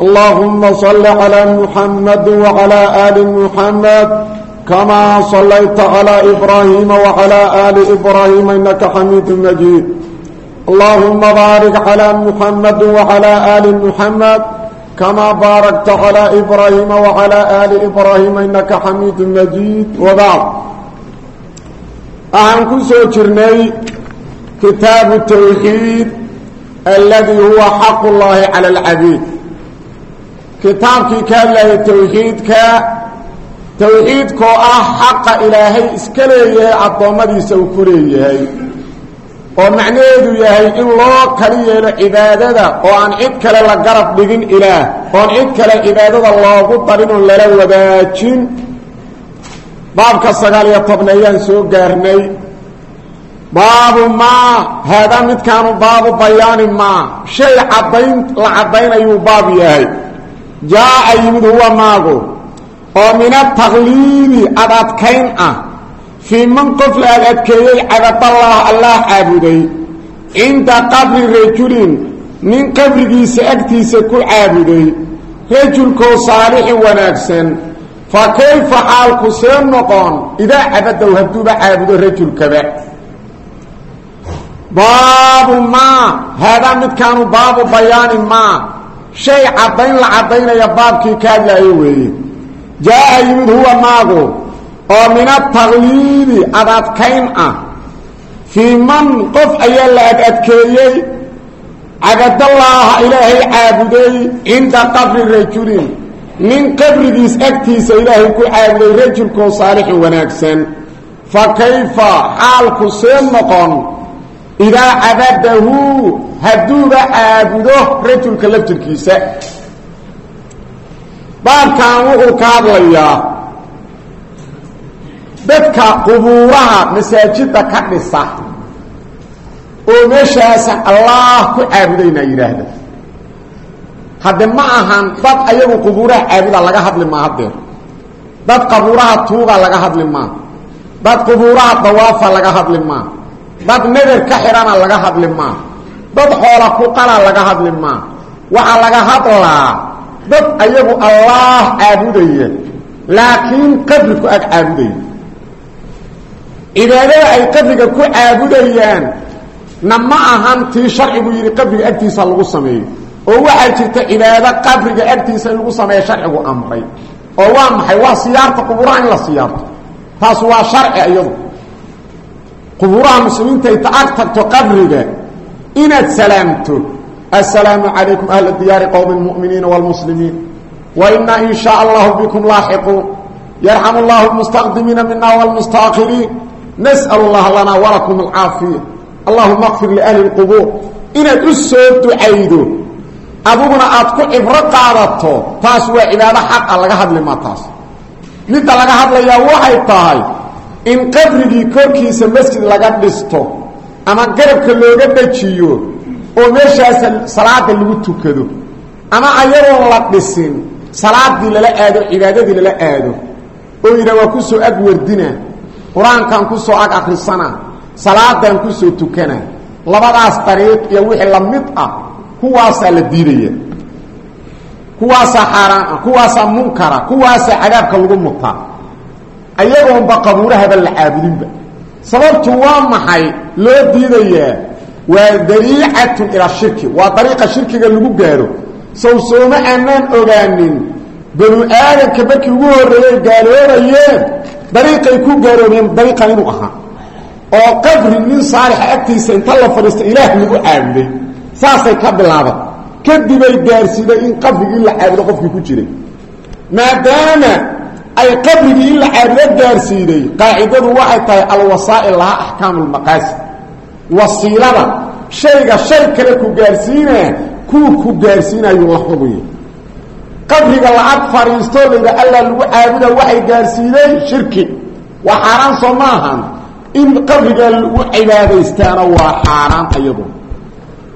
اللهم صل على محمد وعلى آل محمد كما صليت على إبراهيم وعلى آل إبراهيم إنك حميد مجيد اللهم بارك على محمد وعلى آل محمد كما باركت على إبراهيم وعلى آل إبراهيم إنك حميد مجيد وبعد أهم كسو جرني كتاب التوحيد الذي هو حق الله على العبيد kitaabkii ka hadlayay tawxiidka tawxiidkoo ah xaqa ilaahay iska leeyahay addoommadiisa uu ku leeyahay oo macnaheedu yahay in loo kali yeelo cibaadada oo aan cid kale la garab dhigin ilaah oon cid kale cibaadada loogu darin oon lala wadaajin. Baabka sagaal iyo tobna ayaan soo gaarnay. Baabu maa haadaa midkaanu baabu bayaani maa. Shay caddayn la caddaynayuu baab yahay jaa-a yimid huwa maagu. oo min atakliidi ad adkayn ah. Fii man qof la ad adkeeyey cabadallaah allah caabuday. Cinda qabri rajulin nin qabrigiisa agtiisa ku caabuday. Rajulkoo saalixin wanaagsan. Fa kayfa xaalku see noqon? Idaa cabadow hadduuba caabudo rajulkaba. Baabu maa haadaa midkaanu baabu bayaani maa shay caddayn la caddaynaya baabkii ka hadlaayo weeye. Jaa-a yimid huwa maagu oo min atakliidi ad adkayn ah. Fii man qof ayaa la ad adkeeyey cabadallaaha ilaahay caabuday cinda qabri rajulin. Nin qabrigiis agtiisa ilaahay ku caabuday rajulkoo saalixin wanaagsan. Fa kayfa xaalku see noqon idaa cabadahu hadduuba caabudo rajulka laftirkiisa. Baabkan wuxuu ka hadlayaa dadka qubuuraha masaajidda ka dhisa oo meeshaas allaah ku caabudayna yidhaahda hadde ma ahan dad ayagu qubuuraha caabuda laga hadli maa hadeer dad qabuuraha tuuga laga hadli maa dad qubuuraha dawaafa laga hadli maa dad neder ka xidhana laga hadli maa dad xoola ku qala laga hadli maa waxaa laga hadlaa dad ayagu allaah caabudaya laakiin qabri ku ag caabudaya cibaadada ay qabriga ku caabudayaan na ma ahan tii sharcigu yidhi qabriga agtiisa lagu sameeyo oo waxaa jirta cibaado qabriga agtiisa in lagu sameeyo sharcigu amray. Oo waa maxay? Waa siyaarta qubuuraha in la siyaarto. Taas waa sharci iyadu qubuuraha muslimiinta ay ta-ag tagto qabriga inaad salaamto assalaamu calaykum ahla diyaari qowmi lmu'miniina wاlmuslimiin wa inaa in shaa allahu bikum laaxiquun yarxamu llahu lmustaqdimiina mina wاlmustaakiriin nas'al اllaha lanaa walakum alcaafiya allahuma qfir liahli اlqubuur inaad u soo ducaydo adiguna aad ku cibro qaadato taas waa cibaado xaqa laga hadli maa taas midda laga hadlayaa waxay tahay in qabrigii korkiisa masjid laga dhisto ama garabka looga dhajiyo oo meeshaas salaada lagu tukado ama ayadoon la dhisin salaadii lala aado cibaadadii lala aado oo yidha waa ku soo ag wardina qur'aankan ku soo ag akrisana salaadan ku soo tukana labadaas dariiq iyo wixii la mid ah kuwaasaa la diidaya. Kuwaasaa xaaraan ah kuwaasaa munkara kuwaasaa cadaabka lagu mutaa ayagoonba qabuurahaba la caabudinba. Sababtu waa maxay loo diidayaa waa dariicatun ilaa shirki. Waa dariiqa shirkiga lagu gaaro sow sooma aanaan ogaanin. Banu aadamka markii ugu horreeyey gaaloobayeen dariiqay ku gaaloobeen dariiqan inuu ahaa. Oo qabri nin saalixa agtiisa inta la fadhiista ilaah lagu caabuday. Saasay ka bilaaban kadibay gaarsiiday in qabrigii la caabudo qofkii ku jiray. Maadaama ay qabrigii in la caabudo gaarsiiday qaacidadu waxay tahay alwasaa'il lahaa axkaamu lmaqaasid wasiilada shayga shay kale ku gaarsiinaa kuwa ku gaarsiinayuu la xuguya qabriga lacag fadhiistoo layidha alla lagu caabuda waxay gaarsiiday shirki. Waa xaaraan soo ma ahan. In qabriga lagu cibaadaystaana waa xaaraan ayadu.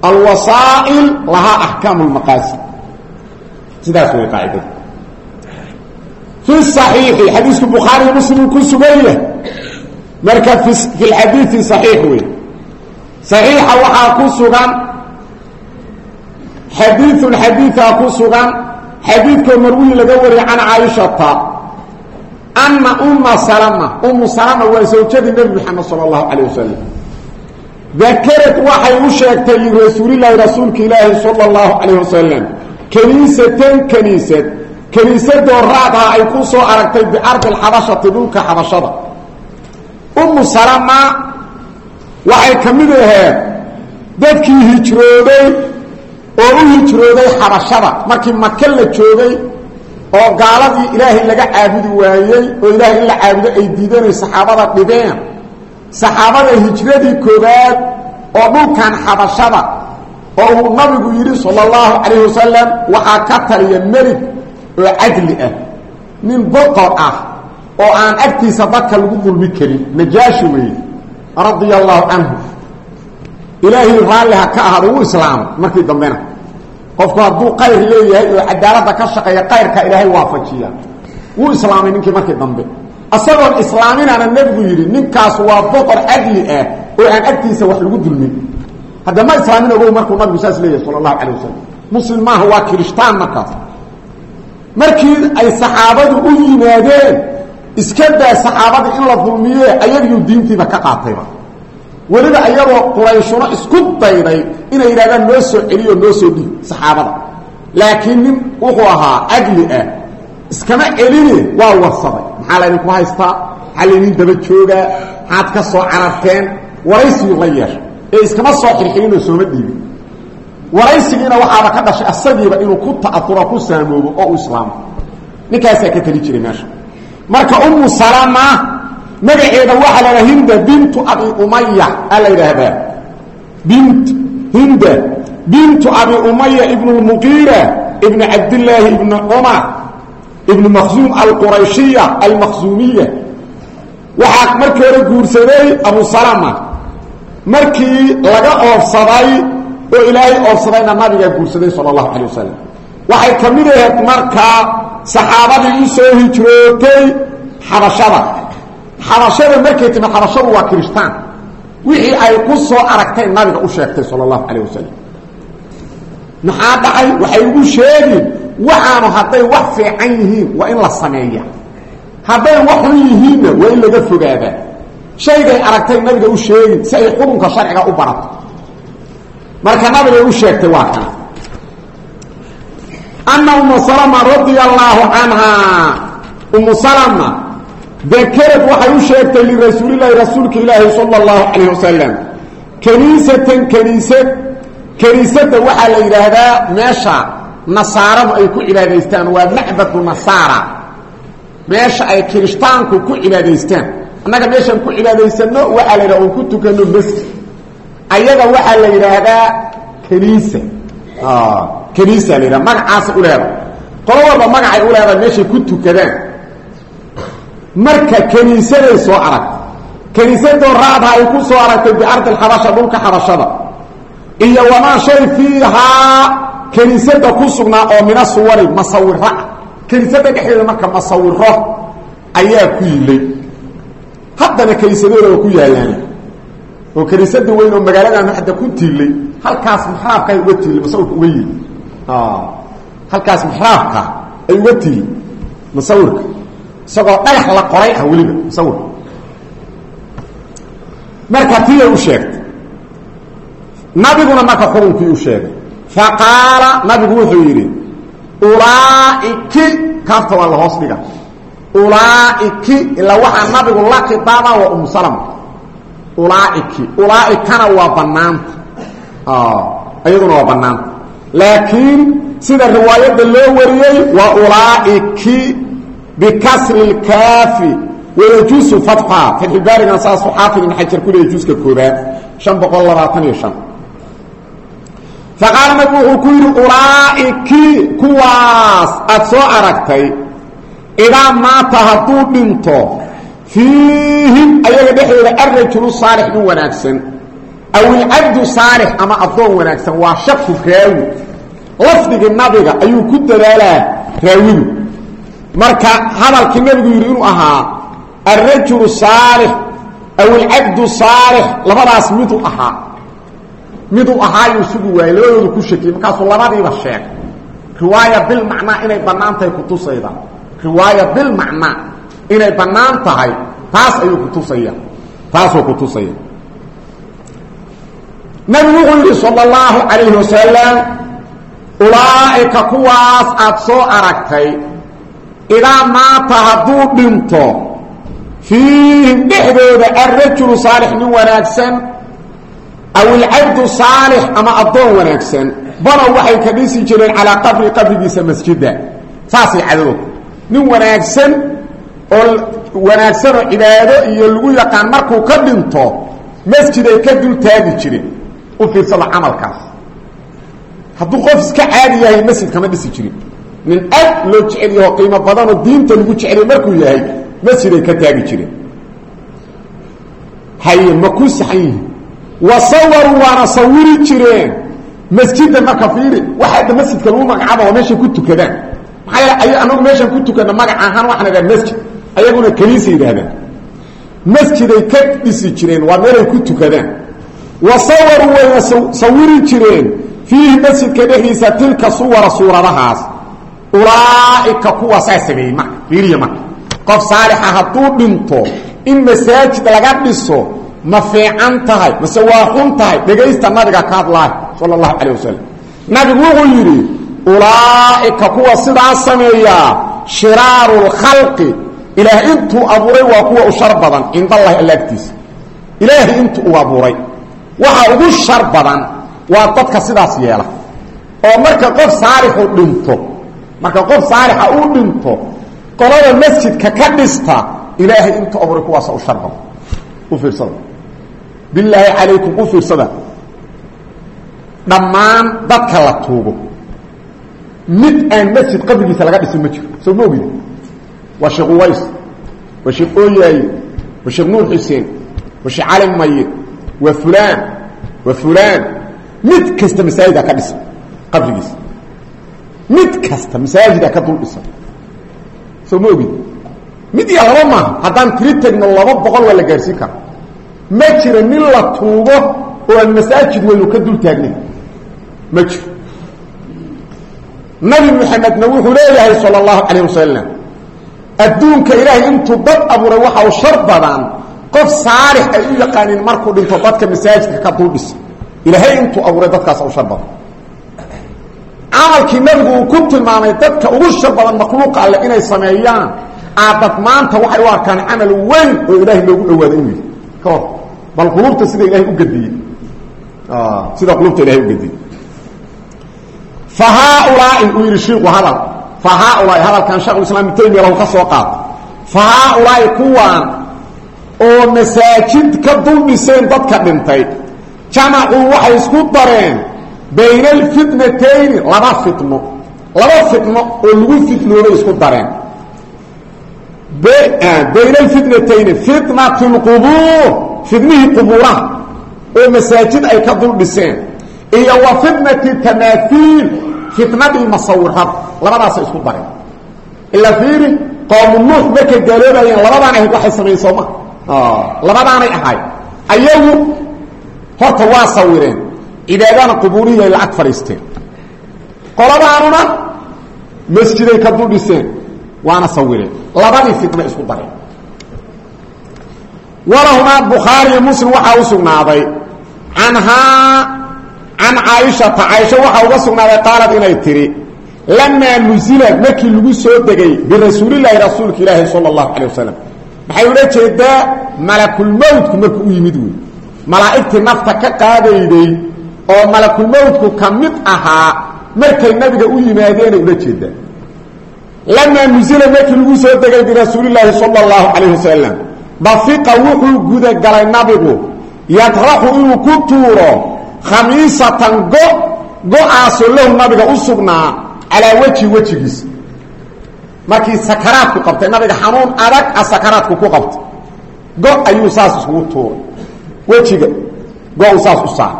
Alwasaa'il lahaa sidaas way fi صaxiixi xadiisku bukhaariy muslim ku sugan yahay marka fi lxadiidi صaxiix wey صaxiixa waxaa ku sugan xadiiun xadiiaa ku sugan xadiidkoo marwiyi laga wariyay can caaishata ana uma salma umu salma waa zawjadii nebi moxamed salى اllahu calيه wasalam dakarad waxay u sheegtay lirasuulilaahi rasuulka ilaahi salى اllahu calayh wasalam kaniisatan kaniisad kaniisadoo raadha ay ku soo aragtay biardi alxabashati dhulka xabashada. Umu salama waxay ka mid aheed dadkii hijrooday oo u hijrooday xabashada. Markii maka la joogay oo gaaladii ilaahay laga caabudi waayey oo ilaahay in la caabudo ay diidanay saxaabada dhibeen saxaabada hijradii koobaad oo dhulkan xabashada oo uu nabigu yidhi sala allahu calayh wasalam waxaa ka taliya merig oo cadli ah. Nin boqor ah oo aan agtiisa dadka lagu dulmi karin najaashi weeye radia allahu canhu ilaahay raalliha ka ahaada wuu islaamay markii dambena. Qofku hadduu qayr leeyahay oo cadaaladda ka shaqeeya qayrka ilaahay waafajiya wuu islaamay ninkii markii dambe. Isagoon islaaminaana nebigu yidhi ninkaas waa boqor cadli ah oo aan agtiisa wax lagu dulmin. Hadda ma islaamin ogow markuu nabigu saas leeyahay sala allahu calay muslim maaha waa kirishtaan markaas markii ay saxaabadu u yimaadeen iska daa saxaabada in la dulmiye ayagiyu diintiiba ka qaatayba. Weliba ayagoo qurayshuno isku dayday inay yidhahdaan noo soo celiyo noo soo dhiib saxaabada. Laakiin nin wuxuu ahaa cadli ah. Iskama celine waa warsaday. Maxaa laydinku haystaa? Maxaa laydin daba joogaa? Maxaad ka soo cararteen? Waraysigii la yeesha ee iskama soo xirxirinoo sooma dhiibin waraysigiina waxaaba ka dhashay asagiiba inuu ku ta'auro ku saamoobo oo u islaamo ka teli jiray meesha. Marka umu salama magaceeda waxaa la dhaha hinda bintu abi umaya a la yidhaahdaa bint hinda bintu abi umaya ibnu lmuqiira ibnu cabdillaahi ibnu cumar ibnu makhzuum alqurayshiya almakhzuumiya waxaa markii hore guursaday abu salama markii laga oofsaday oo ilaahay oofsadayna nabigaa guursaday sala allahu calay wasalam waxay ka mid ahayd markaa saxaabadii u soo hijrootay xabashada. Xabashada markay timid xabashadu waa kirishtaan wixii ay ku soo aragtay nabiga u sheegtay sala allahu calayh wasalam maxaa dhacay? Waxay ugu sheegin waxaanu hadday wax fiican yihiin waa in la sameeya hadday wax xun yihiinna waa in laga fogaadaa shaygay aragtay nabiga u sheegin si ay xukunka sharciga u barato marka nabigay u sheegtay waa kana ana umu salama radia allaahu canhaa umu salama dakarad waxay u sheegtay lirasuulilaahi rasuulka ilaahi sala allahu calayh wasalam kaniisatan kaniisad kaniisadda waxaa la yidhaahdaa meesha nasaaradu ay ku cibaadaystaan waa macbadu nasaara. Meesha ay kirishtaanku ku cibaadaystaan. Annaga meeshaan ku cibaadaysano waxaa la yidhaha oon ku tukano masjid ayaga waxaa la yidhaahdaa kaniisa kaniisa la yidhaha magacaasa u leedahay qolo walba magacay u leedahay meeshay ku tukadaan. Marka kaniisaday soo aragtay. Kaniisadoo raadha ay ku soo aragtay biardi alxabasha dhulka xabashada. Iyo wamaa shay fiihaa kaniisada ku sugnaa oo mina suwari masawiro ah kaniisada dhexdeeda marka masawiro ayaa ku yilay. Haddana kaniisadooda waa ku yaalaan oo kaniisada weyn oo magaaladaanu hadda ku tiilay halkaas maxraabka ay uga tiilay masawirka uga yili halkaas maxraabka ay uga tiili masawirka isagoo dhagax la qoray ah weliba musawirka marka tiyay u sheegtay nabiguna marka xukunkii u sheegay faqaala nabigu wuxuu yidhi ulaaiki kaafta waa la hoos dhiga ulaaiki ilaa waxaa nabigu la khidaaba waa umu salama ulaaiki ulaaikana waa banaanta iyaduna ah, waa banaanta laakiin sida riwaayadda loo wariyey waa ulaaiki bikasri اkaafi wayajuusu atxa fatxibaarigan saasu xaafid ibn xajar ku leeyay juuska koobaad an boqol labaatan iyo an faqaala nabigu wuxuu ku yidhi ulaaiki kuwaas aada soo aragtay idaa maata hadduu dhinto fiihim. Ayaga dhexdooda arrajulu saalix nin wanaagsan. Aw ilcabdu saalix ama addoon wanaagsan. Waa shaku raawi. Lafdigii nabiga ayuu ku dadaalaa raawigu. Marka hadalkii nabigu yidhi inuu ahaa alrajulu saalix aw ilcabdu saalix labadaas miduu ahaa miduu ahaayuu sugi waayey labadoodu ku shakiyey. Markaasuu labadiiba sheeg. Riwaaya bilmacnaa inay bannaan tahay kutusayda inay bannaan tahay taas ayuu kutusaya taasuu kutusaya nabigu wuxuu yidhi sala allahu calayhi wasalam ulaa'ika kuwaas aad soo aragtay idaa maata hadduu dhinto fiihim dhexdooda alrajulu saalix nin wanaagsan aw ilcabdu saalix ama addoon wanaagsan banow waxay ka dhisi jireen calaa qabri qabrigiisa masjida saasay cadadood nin wanaagsan oo wanaagsan oo cibaado iyo lagu yaqaan markuu ka dhinto masjiday ka dul taagi jireen u fiirsada camalkaas. Hadduu qof iska caadi yahay masjid kama dhisi jirin. Nin aad loo jecel yaho qiimo badanoo diinta lagu jeceliy markuu yahay masjiday ka taagi jireen haye ma ku saxan yihiin wa sawaruu waana sawiri jireen. Masjida marka fiiri. Waxa masjidka lagu magacaaba waa ku tukadaan. Maxaa ay anagu meeshaan ku tukana magac ahaan waxaan idhaha masjid ayaguna kaniisa yidhaahdaan. Masjiday ka dhisi jireen waa meelay ku tukadaan. Wa sawaruu wayna sawiri jireen. Fiihi masjidka dhexdiisa tilka suwara suuradahaas. Ulaa'ika kuwaasaa sameeyey marka fiiriya marka. Qof saalixa hadduu dhinto in masaajid laga dhiso ma fiican tahay mase waa xun tahay dhegaysta nabiga ka hadlaayo sala allahu calayh wasalam nabigu wuxuu yidhi ulaa'ika kuwa sidaa sameeyaa shiraaru lkhalqi ilaah intuu abuuray waa kuwa u shar badan cind allahi alla agtiisa ilaahay intuu u abuuray. Waxa ugu shar badan waa dadka sidaas yeela. Oo marka qof saalixu dhinto marka qof saalixa uu dhinto qolada masjidka ka dhista ilaahay intuu abuuray kuwaasa u shar badan. U fiirsada. Bilaahi calaykum u fiirsada. Dhammaan dadka la tuugo. Mid aan masjid qabrigiisa laga dhisin ma jiro. Soo ma waa sheekh uways waa sheekh ooyaaye waa sheekh nuur xuseen waa sheekh cali maye waa fulaan waa fulaan mid kasta masaajida ka dhisan qabrigiisa mid kasta masaajida ka dul dhisan. Soo ma ogid? Mid iyo laba maaha haddaan tiri tegno laba boqol waa la gaarsiin kara ma jiro nin la tuugo oo aan masaajid weynu ka dul taagnay ma jiro. Nabi maxamedna wuxuu leeyahay sala allahu calayh wasalam adduunka ilaahay intuu dad abuuray waxa uu shar badan qof saalix ay u yaqaaniin markuu dhinto dadka masaajidka ka dul dhisa ilaahay intuu abuuray dadkaas u shar badan. Camalkii nabigu uu ku tilmaamay dadka ugu shar badan makhluuqa alle inay sameeyaan aadad maanta waxay u arkaan camal weyn oo ilaahay loogu dhawaado inuu yihi ka hor bal qulubta sida ilahay u gadiyey sida qulubta u haaulaai hadalkan shekhulislaam ibnu taymiya lahu ka soo qaato fa haaulaai kuwaan oo masaajid ka dul dhiseen dadka dhintay. Jamacuu waxay isku dareen bayna alfitnatayni laba fitno. Laba fitno oo lagu fitnoobay isku dareen. Bayna alfitnatayni fitnat lqubuur fitnihii qubuuraha oo masaajid ay ka dul dhiseen iyo wa fitnati fitnadii masawirada labadaasay isku dareen ilaa fiiri qoomu nuux markay gaaloobayeen labadaan ahayd waxay samayen sooma labadaanay ahayd ayagu horta waa sawireen. Cibaadana qubuurihii ay lacag fadhiisteen. Qoladaanuna masjiday ka dul dhiseen waana sawireen. Labadii fitna isku dareen walahumaa bukhaariyo muslim waxaa u sugnaaday canhaa can caaishata caaisha waxaa uga sugnaaday qaalad inay tidhi lamaa nusila markii lagu soo degay birasuulilaahi rasuulka ilaahi sala allahu calay wasalam maxay ula jeedaa malakulmowtku markuu u yimid wey malaa'igtii nafta ka qaadayday oo malakulmowtku ka mid ahaa markay nabiga u yimaadeenay ula jeedaa lamaa nusila markii lagu soo degay birasuulilaahi sala allahu calayh wasalam dafiqa wuxuu gudagalay nabigu yadraxu inuu ku tuuro khamiisatan go go'aasoo lahu nabiga u sugnaa calaa wejhi wejigiisa markii sakaraadku qabtay nabiga xanuun adag a sakaraadku ku qabtay. Go ayuu saas iskugu tuuray. Wejiga go-u saas u saar.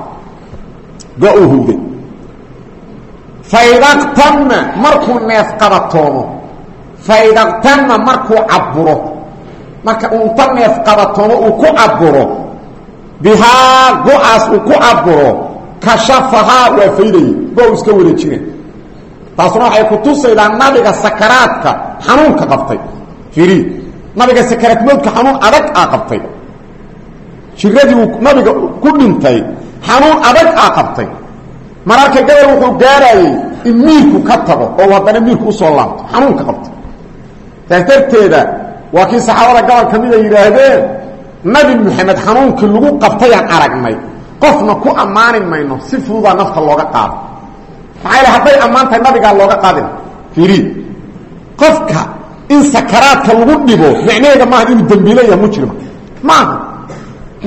Go-uu hugday faydaqtama markuu neef qabatoomo faydaqtama markuu caburo marka uunta neef qabatoomo uu ku caburo bihaa go'aas uu ku caburo kashafahaa waa faydayey go iska wareejina taasuna waxay ku tusaydaa nabiga sakaraadka xanuunka qabtay. Firi nabiga sakaraadmoodka xanuun adag aa qabtay. Jiradii uu nabiga ku dhintay xanuun adag aa qabtay. Mararka gabal wuxuu gaarayey in miirku ka tago oo haddana miirku u soo laabto xanuunka qabtay. Taas darteeda waa kii saxaabada gobol ka mida yidhaahdeen nabi maxamed xanuunkii lagu qabtayaan aragnay. Qofna ku ammaani mayno si fududaa nafta looga qaado maxaa yale hadday ammaan nabigaa looga qaadin. Firi qofka in sakaraadka lagu dhibo micnaheeda maaha inuu dembiile yaha mujrima. Maaha.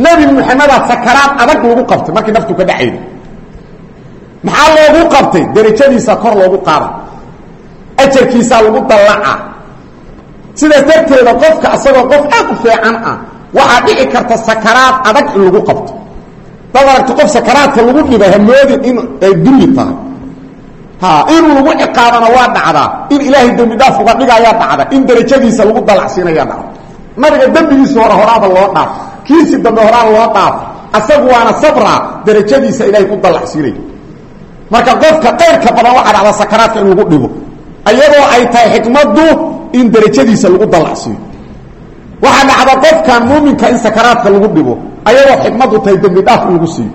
Nebi maxamedaa sakaraad adag lagu qabtay markii naftu ka dhacayda maxaa loogu qabtay? Darajadiisa kor loogu qaada ajarkiisaa lagu dallaca. Sidaas darteeda qofka isagoo qof aad u fiican ah waxaa dhici karta sakaraad adag in lagu qabto. Dad aragto qof sakaraadka lagu dhiba hamoodin in ay dulli tahay. Ha in lagu ciqaabana waa dhacdaa. In ilaahay dembi dhaaf uga dhigayaa dhacda in darajadiisa lagu dalacsiinayaa dhacda nabiga dembigiisi hore horaaba loo dhaaf. Kiisii dambe horaa loo dhaaf. Asagu waana sabra darajadiisa ilaahay ku dalacsiinaya marka qofka qayrka badan waxaa dhacda sakaraadka in lagu dhibo. Ayadoo ay tahay xikmaddu in darajadiisa lagu dalacsiiyo waxaa dhacda qofkan muuminka in sakaraadka lagu dhibo ayadoo xikmaddu tahay dembi dhaaf in lagu siiyo.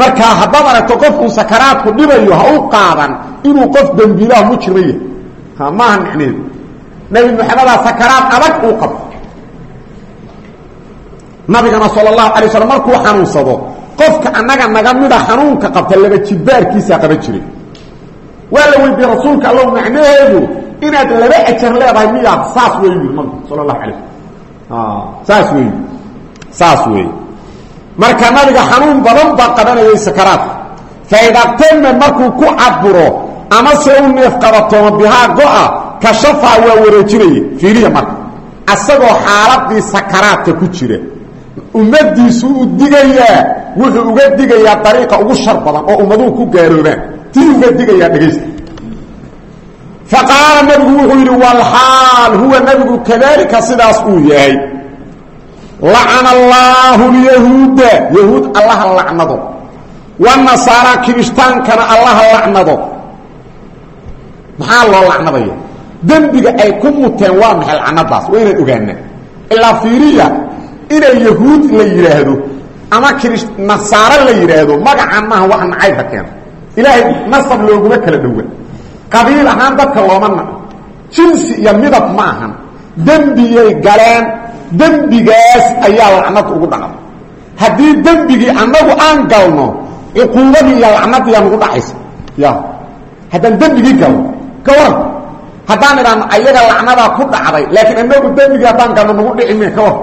Marka haddaad aragto qof uu sakaraadku dhibayo ha u qaadan inuu qof dembiilaha mujrima yahay ha maaha micneheedu nebi maxamedaa sakaraad adag uu qabto nabigana sal اlahu alay slam markuu xanuunsado qofka annaga naga mida xanuunka qabta laba jibaarkiisaa qaban jiray. Waa la weydiiyey rasuulka allow macnaheedu inaad laba ajar leedahay miyaa saas wey nabigu sal اlahu alay saas wey saas wey marka nabiga xanuun badan baa qabanayay sakaraadka faydaqtama markuu ku caburo ama se u neef qabatoomo bihaa go-a kashafaa waa wareejinaya fiiriya marka. Asagoo xaaladii sakaraadka ku jira. Ummadiisu u digayaa wuxuu uga digayaa dariiqa ugu shar badan oo ummaduhu ku gaaroobaan tii uga digayaa dhegaysta faqaala nabigu wuxuu yidhi walxaal huwa nabigu kadalika sidaas uu yahay lacana allaahu lyahuuda yahuud allaha lacnado wanasaara kiristaankana allaha lacnado maxaa loo lacnadaya dembiga ay ku muteen waa maxay lacnadaas waa inaan ogaanaa ilaa fiiriya inay yahuud la yidhaahdo ama kris nasaaro la yidhaahdo magacan maaha wax nacaybka keena ilaahay nasab looguma kala dhowa qabiil ahaan dadka looma naco jinsi iyo midab ma ahan. Dembiyay galeen dembigaas ayaa lacnad ugu dhacda haddii dembigii annagu aan galno cuquubadii iyo lacnadiiyaa nagu dhacaysa. Ya haddaan dembigii galno ka waran haddaan idhaano ayaga lacnadaa ku dhacday laakiin anagu dembigii haddaan galno nagu dhici me ka waran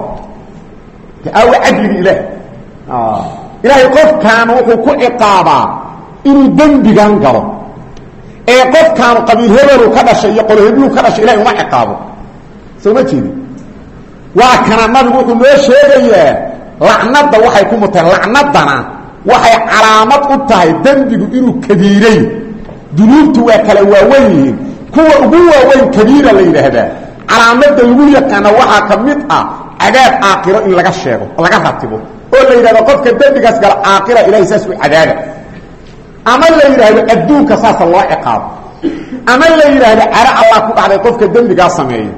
aawa cadligi ilaah. Ilaahay qofkaan wuxuu ku ciqaabaa inuu dembigan galo ee qofkaanu qabiil hebelu ka dhashay iyo qolo hebluu ka dhashay ilahay uma ciqaabo. Soo ma jeedi waa kana nabigu wuxuu noo sheegayaa lacnadda waxay ku muteen. Lacnaddana waxay calaamad u tahay dembigu inuu kabiiray. Dunuubtu waa kala waawen yihiin. Kuwa ugu waaweyn kabiira la yidhaahdaa. Calaamadda lagu yaqaana waxaa ka mid ah cadaab aakiro in laga sheego laga ratibo oo la yidhahdo qofka dembigaas gala aakira ilahay saas u cadaaba ama la yidhaahdo adduunka saasa loo ciqaabo. Ama la yidhaahdo caro allah ku dhacday qofka dembigaa sameeya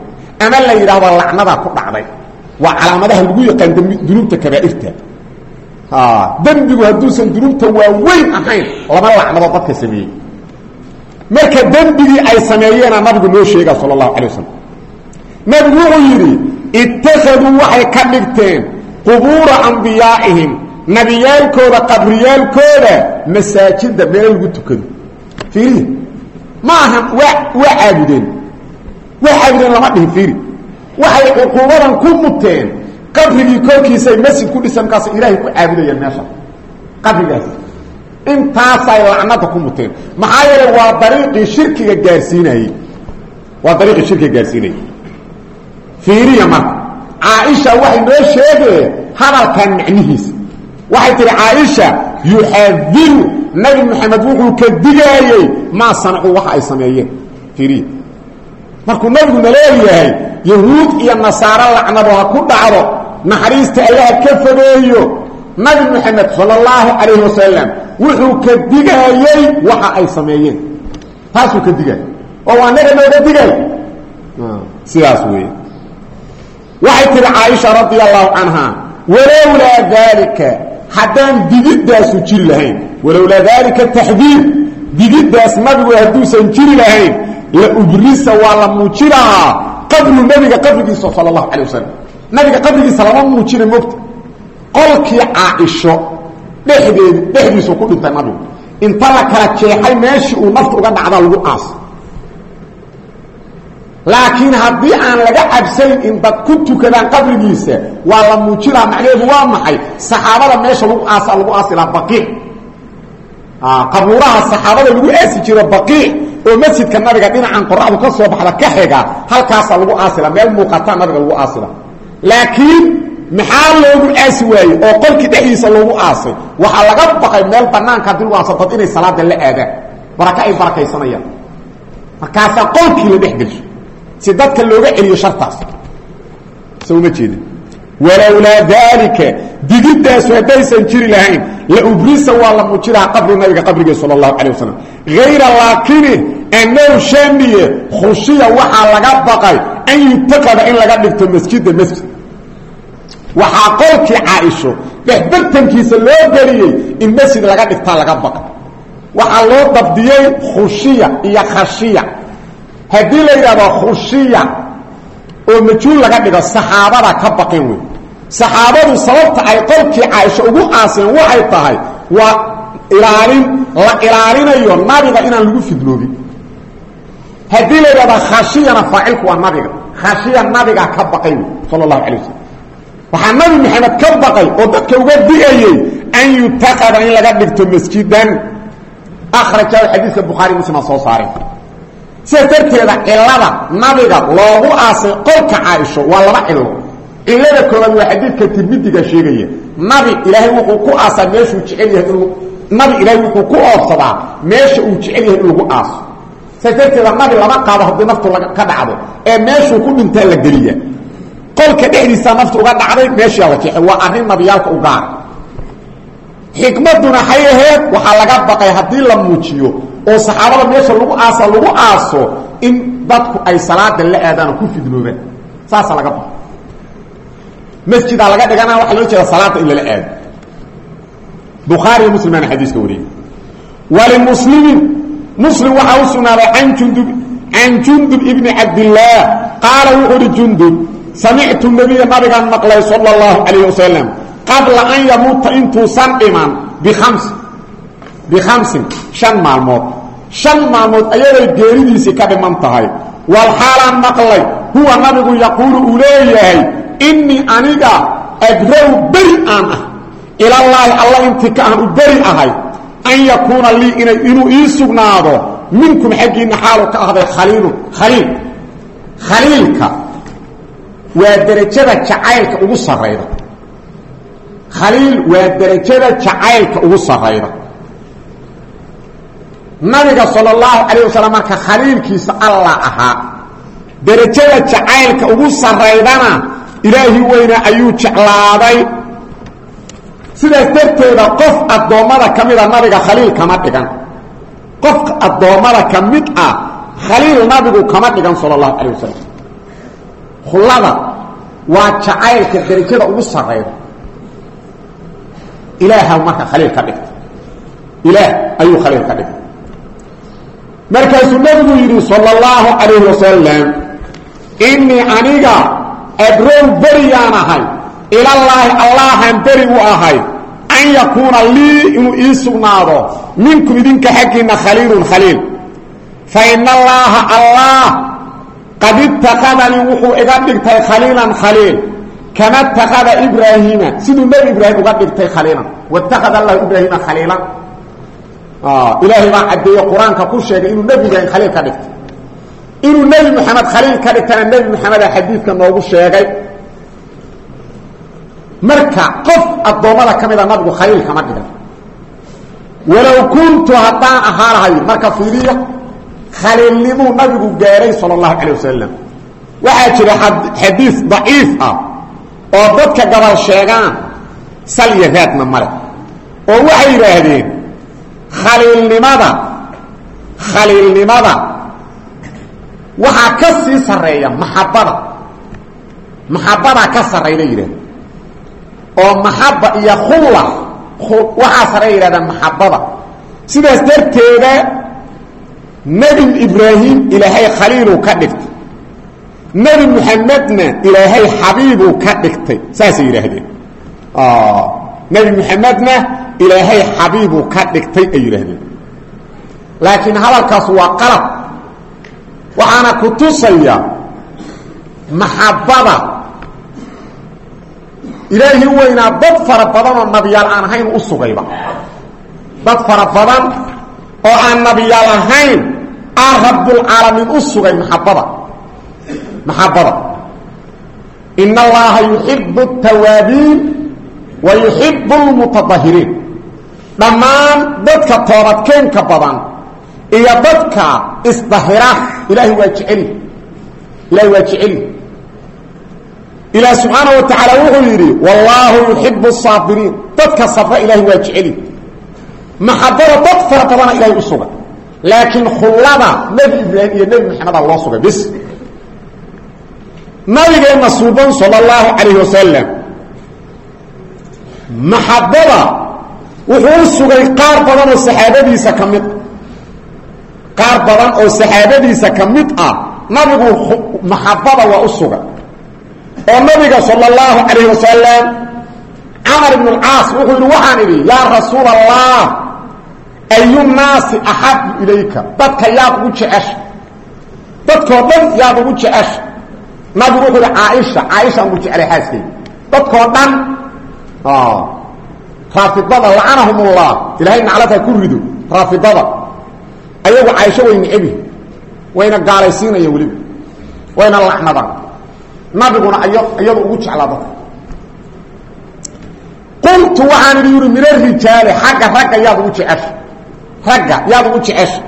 ama la yidhaahdo lacnadaa ku dhacday. Waa calaamadaha lagu yaqaan dunuubta kabaairta. Dembigu hadduusan dunuubta waaweyn ahayn lama lacnado dadka sameeyey. Marka dembigii ay sameeyeena nabigu noo sheega sal اlahu alay wasalam nabigu wuxuu yidhi ittakhaduu waxay ka dhigteen qubuura ambiyaaihim nabiyaalkooda qabriyaalkooda masaajida meelo lagu tukado. Fiiriya ma ahan waa waa caabudeen. Waa caabudeen lama dhihin fiiri. Waxay cuquubadan ku muteen. Qabrigii korkiisay masjid ku dhisan markaas ilaahay ku caabudayaan meesha. Qabrigaas. Intaasay lacnada ku muteen. Maxaa yeele waa dariiqii shirkiga gaarsiinayey waa dariiqii shirkiga gaarsiinayey fiiriya marka caaisha waxay noo sheegeen hadalkan macnihiisa waxay tihi caaisha yuxadiru nabi maxamed wuxuu ka digaayey maa sanacuu waxa ay sameeyeen. Fiiriya markuu nabigu na leeyahay yahuud iyo nasaaro lacnado ha ku dhacdo naxariista allaha ka fogeeyo. Nabi moxamed sal اllahu calayhi wasalam wuxuu ka digaayey waxa ay sameeyeen. Taasuu ka digay. Oo waa naga nooga digay? Sidaas weeye. Waxay tihi allahu haddaan digidaasu jiri lahayn. Walowlaa daalika taxdiir digiddaas nabigu hadduusan jiri lahayn la ubrisa waa la muuji lahaa qabru nebiga qabrigiisa sal اlahu calay wasalam nabiga qabrigiisa lama muujina mogta qolkii caaisho dhexdeed dhexdiisu ku dhintay nabigu. Inta la kala jeexay meeshii uu nafta uga dhacdaa lagu aas laakiin haddii aan laga cabsayn in dad ku tukadaan qabrigiisa waa la muujinaa macnaheedu waa maxay? Saxaabada meesha lagu aasa lagu aasi laha baqiic. Qabuuraha saxaabada lagu aasi jiro baqiic oo masjidka nabiga dhinacan qoraxdu ka soo baxda ka xiga halkaasaa lagu aasila meel muuqataa nabiga lagu aasila laakiin maxaa loogu aasi oo qolkii dhexdiisa loogu aasay? Waxaa laga baqay meel banaanka haddii lagu aaso dad inay salaada la aadaan baraka ay barakaysanayaan markaasaa qolkii la dhex si dadka looga celiyo shartaas so uma jeedin walowlaa daalika digidaasu haddaysan jiri lahayn la ubrisa waa la muuji lahaa qabri nabiga qabrigee sal اlahu calيه wasalam hayra laakini annahu shamiye khushiya waxaa laga baqay an yutakada in laga dhigto masjida masjid waxaa qolkii caaisho dhexbartankiisa loo geliyey in masjid laga dhigtaa laga baqay waxaa loo dabdiyey khushiya iyo khashiya haddii la yidhahdo khushiya oo majhuul laga dhigo saxaabada ka baqeen wey saxaabadu sababta ay qolkii caaisho ugu aaseen waxay tahay waa ilaalin la ilaalinayo nabiga inaan lagu fidnoobin haddii la yidhahdo khashiyana faacilku waa nabiga. Khashiya nabiga ka baqay wey sal اlahu alay waslm waxaa nabi maxamed ka baqay oo dadka uga digayey an yutakada in laga dhigto masjidan. Akhrajahu xadiidka bukhaari muslima soo saaray sidaas darteeda cilada nabiga loogu aasay qolka caaisho waa laba cilo cilada koobaad waa xadiidka tirmidiga sheegaya. Nabi ilaahay wuxuu ku aasaa meeshuu jecel yahay in nabi ilaahay wuxuu ku oobsadaa meesha uu jecel yahay in lagu aaso. Sidaas darteeda nabi lama qaado haddii naftu ka dhacdo. Ee meeshuu ku dhintaa la geliya. Qolka dhexdiisaa naftu uga dhacday meeshaa la jeexay waa arrin nabiyaalka u gaara xikmaduna hay aheed waxaa laga baqay haddii la muujiyo oo saxaabada meesha lagu aasa lagu aaso in dadku ay salaada la aadaan oo ku fidnoobaan saasaa laga baqay masjidaa laga dhigana waxaa loo jeeda salaada in lala aado. Bukhaariyo muslimaana xadiiska wariyey. Walimuslimin muslim waxaa u sugnaaday an jundub can jundub ibni cabdillaah qaala wuxuu uhi jundub samictu nabiya nabigaan maqlay sala اllahu calayh qabla an yamuuta intuusan dhiman biams bikhamsin shan maalmood shan maalmood ayaday geeridiisii ka dhiman tahay. Wal xaalaan maqlay. Huwa nabigu yaquulu uu leeyahay innii aniga adraw beri aan ah. Ilallaahi alla intii ka aan u beri ahay an yakuuna lii inuu ii sugnaado. Minkum xaggiinna xaalu ka ahday khaliilun khaliil khaliilka. Waa derajada jacaylka ugu sarayda khaliil waa derajada jacaylka ugu sarayda nabiga sal اllahu calayh wasalam marka khaliilkiisa allah ahaa derajada jacaylka ugu saraydana ilaahi weyna ayuu jeclaaday. Sidaas darteeda qof addoommada ka mida nabiga khaliil kama dhigan. Qof addoommada ka mid ah khaliil nabigu kama dhigan sal اllahu calayh wasalam hullada waa jacaylka derajada ugu sarayda ilaaha marka khaliil ka dhigta. Ilaah ayuu khaliil ka dhigta markaasuu nabigu yidhi salى اllahu calayh wasalam innii aniga abrow beriyaan ahay ilallaahi allahan beri u ahay an yakuuna lii inuu ii sugnaado minkum idinka xaggiinna khaliilun khaliil fa ina allaaha allah qad itakadanii wuxuu iga dhigtay khaliilan khaliil kama اtakada ibraahiima siduu nebi ibraahim uga dhigtay khaliilan waاtakada allahu ibraahiima khaliilan ilaahay baa caddeeye qur'aanka ku sheegay inuu nebigan khaliil ka dhigtay. Inuu nebi moxamed khaliil ka dhigtana nebi moxameda xadiidka noogu sheegay. Marka qof addoommada ka mida nabigu khaliil kama dhigan. Walow kuntu haddaan ahaa lahay marka fiiriya khaliilnimuu nabigu gaaray sal اllahu calay wasalam waxaa jira xadiis daciif ah oo dadka gabal sheegaan salya raadna male. Oo waxay yidhaahdeen khaliilnimada khaliilnimada waxaa ka sii sarreeya maxabada maxabadaa ka sarrayna yidhahda oo maxaba iyo khulla. Waxaa sarreeya yidhahdaan maxabada sidaas darteeda nebi ibraahim ilaahay khaliiluu ka dhigtay. Nebi muxamedna ilaahay xabiibuu ka dhigtay. Saasay yidhaahdeen. Nebi muxamedna ilaahay xabiibuu ka dhigtay ay yidhaahdeen. Laakiin hadalkaas waa qalab. Waxaana ku tusaya maxabada. Ilaahi weynaa dad fara badan oo nabiyaal aan ahayn u sugayba. Dad fara badan oo aan nabiyaal ahayn aan rabulcaalamiin u sugay maxabada. Maxabada. In allaha yuxibu اtawaabiin wa yuxibu اlmutadahiriin dhammaan dadka toobadkeenka badan iyo dadka isdahira ilaahay waa jeceli ilahay waa jeceli ilaah subxaana wa tacaala wuxuu yidhi wallaahu yuxibu الsaabiriin dadka sabra ilaahay waa jeceli maxabada dad fara badana ilahay u sugay laakiin khullada nebi ibraahim iyo nebi maxameda loo sugay bis. Nabigeenna suuban sala allahu calayhi wasalam maxabada wuxuu u sugay qaar badan oo saxaabadiisa ka mid. Qaar badan oo saxaabadiisa ka mid ah nabigu maxabada waa u sugay oo nabiga sala allahu calayhi wasalam camar ibn alcaas wuxuu yidhi waxaan idhi yaa rasuula allah ayu naasi axabu ilayka? Dadka yaad ugu jecesha. Dadkoo dhan yaad ugu jecesha. Nabigu wuxuu ihi caaisha caaishaan ugu jeclay xaaskeyga dadkoo dhan raafidada lacanahum ullah ilahay naclata ku rido raafidada. Ayagu caaisho way nicebi wayna gaalaysiinayaan weliba. Wayna lacnadaan nabiguna ay iyadu ugu jeclaa dadka qultu waxaan idhi yuri min arijaali xagga ragga yaad ugu jecesha ragga yaad ugu jecesha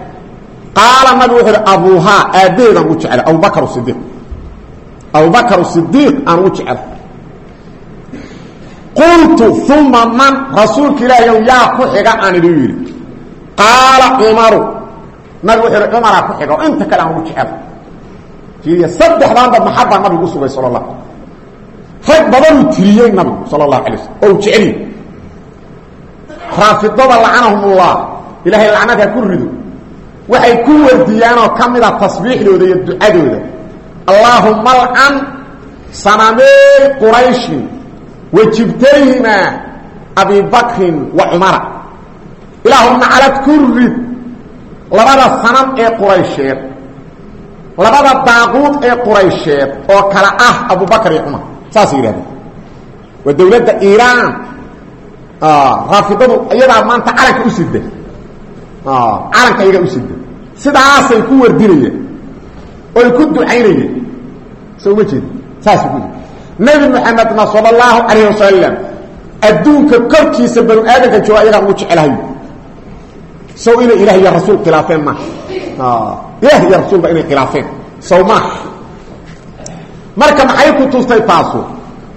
qaala nabigu wuxuu ihi abuuhaa aabbaheedaan ugu jeclay abubakr sidiiq abubakr sidiiq aan ugu qultu uma man rasuulka ilaahiy yaa ku xiga aan idhi yidhi qaala cumaru nabigu wuxuu ihi cumaraa ku xiga oo inta kale aan ugu jecel fiiriya saddexdaanba maxabaa nabigu u sugay sala allah rag badanuu tiriyey nabigu sala allahu alay slm oo u jeceliy raafidada lacanahum ullah ilaahay lacnadha ku rido waxay ku wardiyaanoo ka mida tasbiixdooda iyo ducadooda allaahuma alcan sanamey qurayshin wa jibtayhimaa abi bakrin wa cumara ilaahumna calad ku rid labada sanam ee quraysheed labada daaquud ee quraysheed oo kale ah abubakr iyo cumar saasay yidhahdeen waa dowladda iiraan raafidadu iyadaa maanta calanka u sida calanka iyagaa u sida sidaasay ku wardinayeen oy ku ducaynayeen so uma jeedi saasay ku nebi moxamedna sala allahu calayh wasalam adduunka korkiisa banu aadamka jooga ayagaan ugu jecelahay sow inay ilaah iyo rasuul khilaafeen ma. Ilaah iyo rasuulba inay khilaafeen. Sow ma. Marka maxay ku tustay taasu?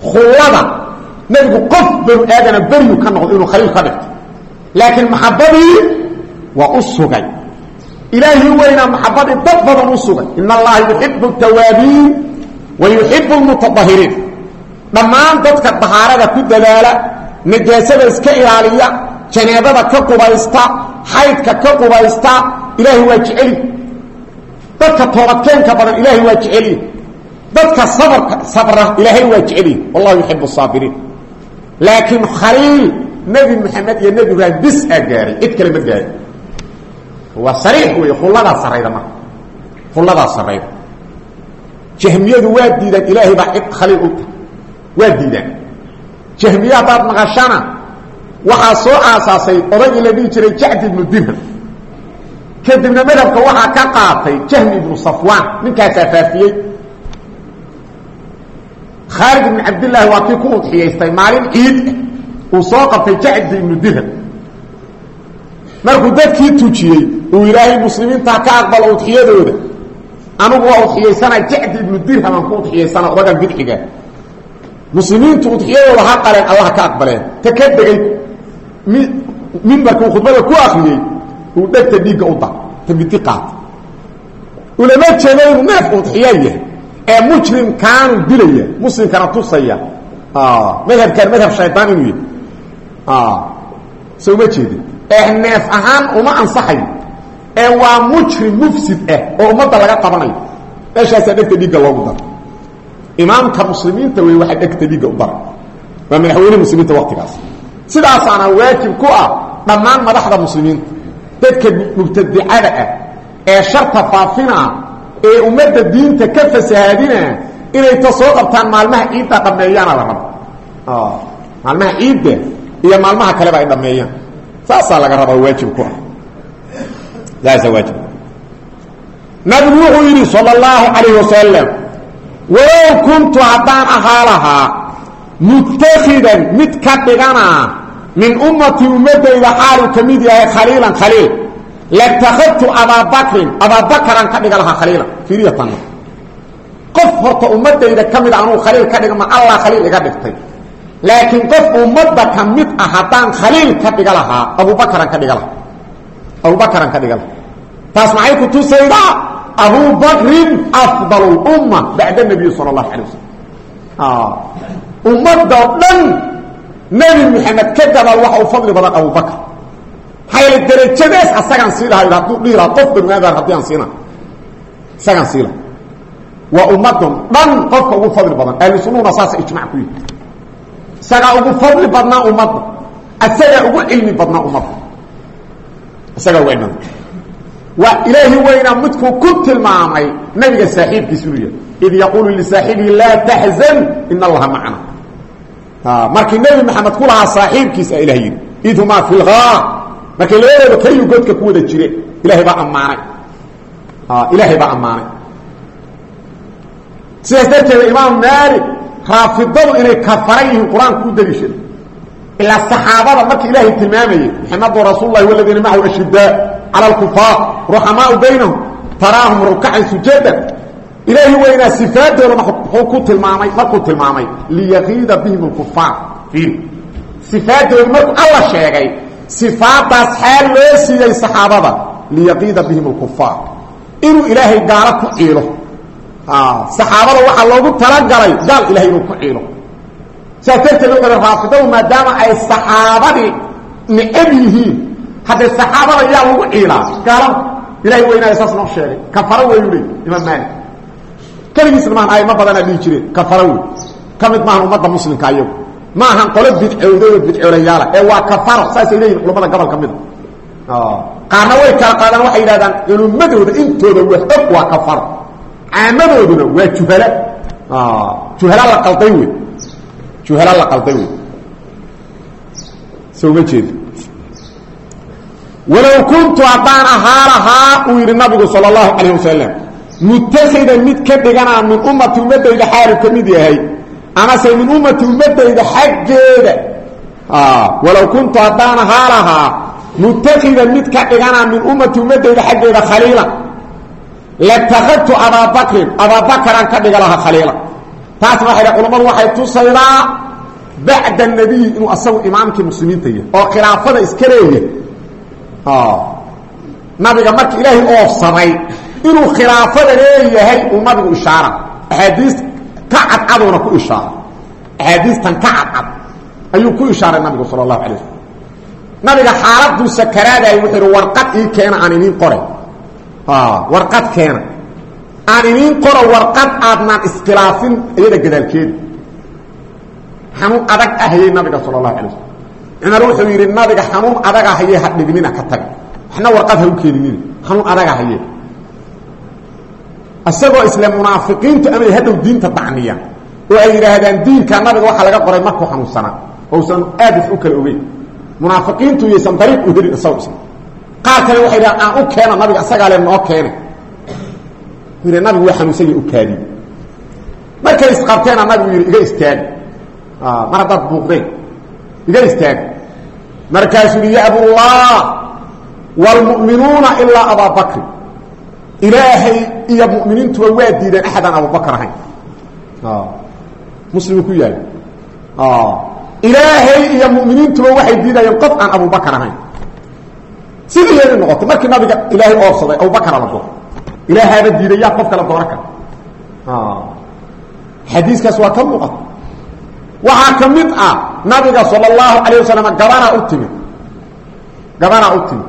Khullada. Nebigu qof banu aadana beriyu ka noqdo inuu khaliil ka dhigto. Laakiin maxabadii waa u sugay. Ilaahii weynaa maxabadii dad badan u sugay. Allaha yuxibu tawaabiin wa yuxibu lmutadahiriin dhammaan dadka dahaarada ku dadaala najaasada iska ilaaliya janeebada ka qubaysta xaydka ka qubaysta ilaahay waa jeceli. Dadka toobadkeenka badan ilaahay waa jeceli. Dadka sabarka sabra ilaahay waa jeceli. Wallahu yuxibu saabiriin. Laakiin khaliil nebi moxamed iyo nebi ibraahim bis aa gaaray. Cid kale waa sariix wey khulladaa sarayda marka khulladaa sarayda. Jahmiyadu waa diidaan ilaahay baa cid u tahay waa diidaan jahmiye haddaad maqashana waxaa soo aasaasay odaygii la dhihi jiray jacdi ibnu dirham. Kadibna madhabka waxaa ka qaatay jahmi ibnu safwaan ninkaasaa faafiyey. Khaalid ibn cabdillaahi waa kii ku udxiyaystay maalin ciid. Uu soo qabtay jacdi ibnu dirham. Markuu dadkii tujiyey uu ilaahay muslimiinta ka aqbalo udxiyadooda. Anugu waa udxiyaysana jacdi ibnu dirhamaan ku udxiyaysana odagan bidxiga muslimiintu udxiyadooda ha qaleen allah ka aqbaleen. Ta ka degay mi mimbarkuu khudbada ku akriyey uu dhegta dhiigga u da ta midi qaata ulama inuu neef udxiya yahay ee mujrimkaanu dilaya muslimkana tusaya madhabkaan madhab shaydaan inuu yahay. So uma jeedin ee neef ahaan uma ansaxayo ee waa mujrim mufsid ah oo ummadda laga qabanayo. Meeshaasaa dhegta dhiigga loogu daro imaamka muslimiinta wey waxaa dhegta dhiigga u daray waa madaxweyne muslimiinta waktigaas sidaasaana waajib ku ah dhammaan madaxda muslimiinta. Dadka mubtadicada ah ee sharta faafinaa ee ummadda diinta ka fasahaadina inay ta soo qabtaan maalmaha ciidda dhammeeyaana la rabo. Maalmaha ciidda iyo maalmaha kaleba ay dhammeeyaan. Saasaa laga rabaa waajib ku ah. Saasaa waajib. Nabigu wuxuu yidhi sala allahu calayh wasalam walow kuntu haddaan ahaa lahaa mutakidan mid ka dhiganaa min ummatii ummadayda xaalu ka mid yahay khaliilan khaliil. Latakadtu abaabakrin abaabakaran ka dhiga lahaa khaliila. Fiiriyatanna qof horta ummadayda ka mid a anuu khaliil ka dhiga ma allah khaliil iga dhigtay. Laakiin qof ummadda ka mid ah haddaan khaliil ka dhiga lahaa abubakaran ka dhiga lahaa. Abubakaran ka dhiga lahaa taas maxay ku tusaydaa? Abubakrin afdal اlumma bacda nabiy sala اllahu alay wasalam ummadoo dhan nebi moxamed ka gadaal waxa u fadli badan abubakr hayla derajadaas asagaan sii lahay hadduu dhihi lahaa qof baniaadan haddii aan siina. Isagaan sii laha waa ummadon dhan qofka ugu fadli badan. Ahlu sunnuhuna saasa ijmac ku yihi isagaa ugu fadli badnaa ummadda isagaa ugu waa ilaahi weynaa midkuu ku tilmaamay nabiga saaxiibkiis inuu yahay id yaquulu lisaaxibihi laa taxzan in allaha macna markii nebi maxamed ku lahaa saaxiibkiis a ilah yidhi id humaa fi lgaa markay labadooda godka ku wada jireen ilahay baa ammaanay. Ilaahay baa ammaanay. Sidaas darteeda imaam maalik raafidadu inay kafaran yihiin qur'aanku u daliishada ilaa saxaabada marka ilaahay tilmaamayey maxamadu rasuul lahi waladiina macahu ashidaa cala alkufaar ruxamaau baynahum taraahum rukacan sujadan ilaahi weynaa sifaadooda muxuu ku tilmaamay markuu tilmaamay liyaqiida bihim lkufaar fiir sifaadooda markuu alla sheegay sifaadaas xaal loo siiyey saxaabada liyaqiida bihim lkufaar inuu ilaahay gaalo ku ciilo. Saxaabada waxaa loogu talagalay gaal ilahay inuu ku ciilo. Sidaas darteed wuxu raafidadu maadaama ay saxaabadii necab yihiin haddee saxaabada yaa lagu ilahay weynaayo saas noo sheegay. Kafaro weyu imaam maalik. Keligiisna maahan ayma badanaa dhihi jireen kafaro wey ka maahan ummadda muslimka ayagu. Ma ahan qolo bidcowday oo bidcoolayaala ee waa kafaro saasay leeyihiin culamada gobol ka mida. Qaarna way kala qaadaan waxay yidhahdaan culummadooda intooda wax og waa kafaro. Caamadooduna waa juhala. Juhala la qalday wey la qalday wey so uma jeeda walow kuntu haddaan ahaa lahaa uu yidhi nabigu sal اllahu calayh wasalam mutakidan mid ka dhiganaa min ummati ummadayda xaalu ka mid yahay amase min ummati ummadayda xaggeeda. Walow kuntu haddaan ahaa lahaa mutakidan mid ka dhiganaa min ummati ummadayda xaggeeda khaliila latakadtu abaabakrin abaabakaraan ka dhiga lahaa khaliila. Taasna waxay dha culammadu waxay tusaydaa bacda nabiy inuu asagu imaamkii muslimiinta yahay oo khilaafada iska leeyahay nabiga marka ilaahay oofsamay inuu khilaafada leeyahay uu nabigu ishaara axaadiis ka cadcaduuna ku ishaara axaadiistan ka cadcad ayuu ku ishaaray nabigu sala allahu alay waslm nabiga xaaladuu sakaraadaay wuxuu ihi warqad ii keena aan iniin qoray warqad keena. Aan iniin qoro warqad aadnaan iskhilaafin iyada gadaalkeeda xanuun adag ahayey nabiga sala allahu alay waslm cumar wuxuu yidhi nabiga xanuun adaga haye ha dhignina ka taga waxna warqad ha u keeninina xanuun adaga haye isagoo isle munaafiqiintu amay hadhow diinta dacniyaan. Oo ay yidhaahdaan diinka nabiga waxaa laga qoray markuu xanuunsanaa ousan aad u kala ogeyn munaafiqiintu yaysan dariiq u helin isago isna qaar kale waxay aan u keena nabiga isagaa le noo keene yidhi nabigu waa xanuunsanya u kaadiye markay isqabteena nabigu yidhi iga istaagi. Mar haddaad buuqdeen iga istaagi markaasuu yihi yabullah wاlmu'minuuna ilaa abaa bakri. Ilaahay iyo mu'miniintuba waa diideen axadaan abubakr ahayn. Muslimu ku yahay ilaahay iyo mu'miniintuba waxay diidayeen qof aan abubakr ahayn. Sidii yeeli noqotay markii nabiga ilaahay oobsaday abubakra la doo ilaahaaba diiday yaa qof kala doora kara xadiiskaas waa ka muuqata waxaa ka mid ah nabiga sal اlahu alayه waslm gabanaa u timid gabanaa u timid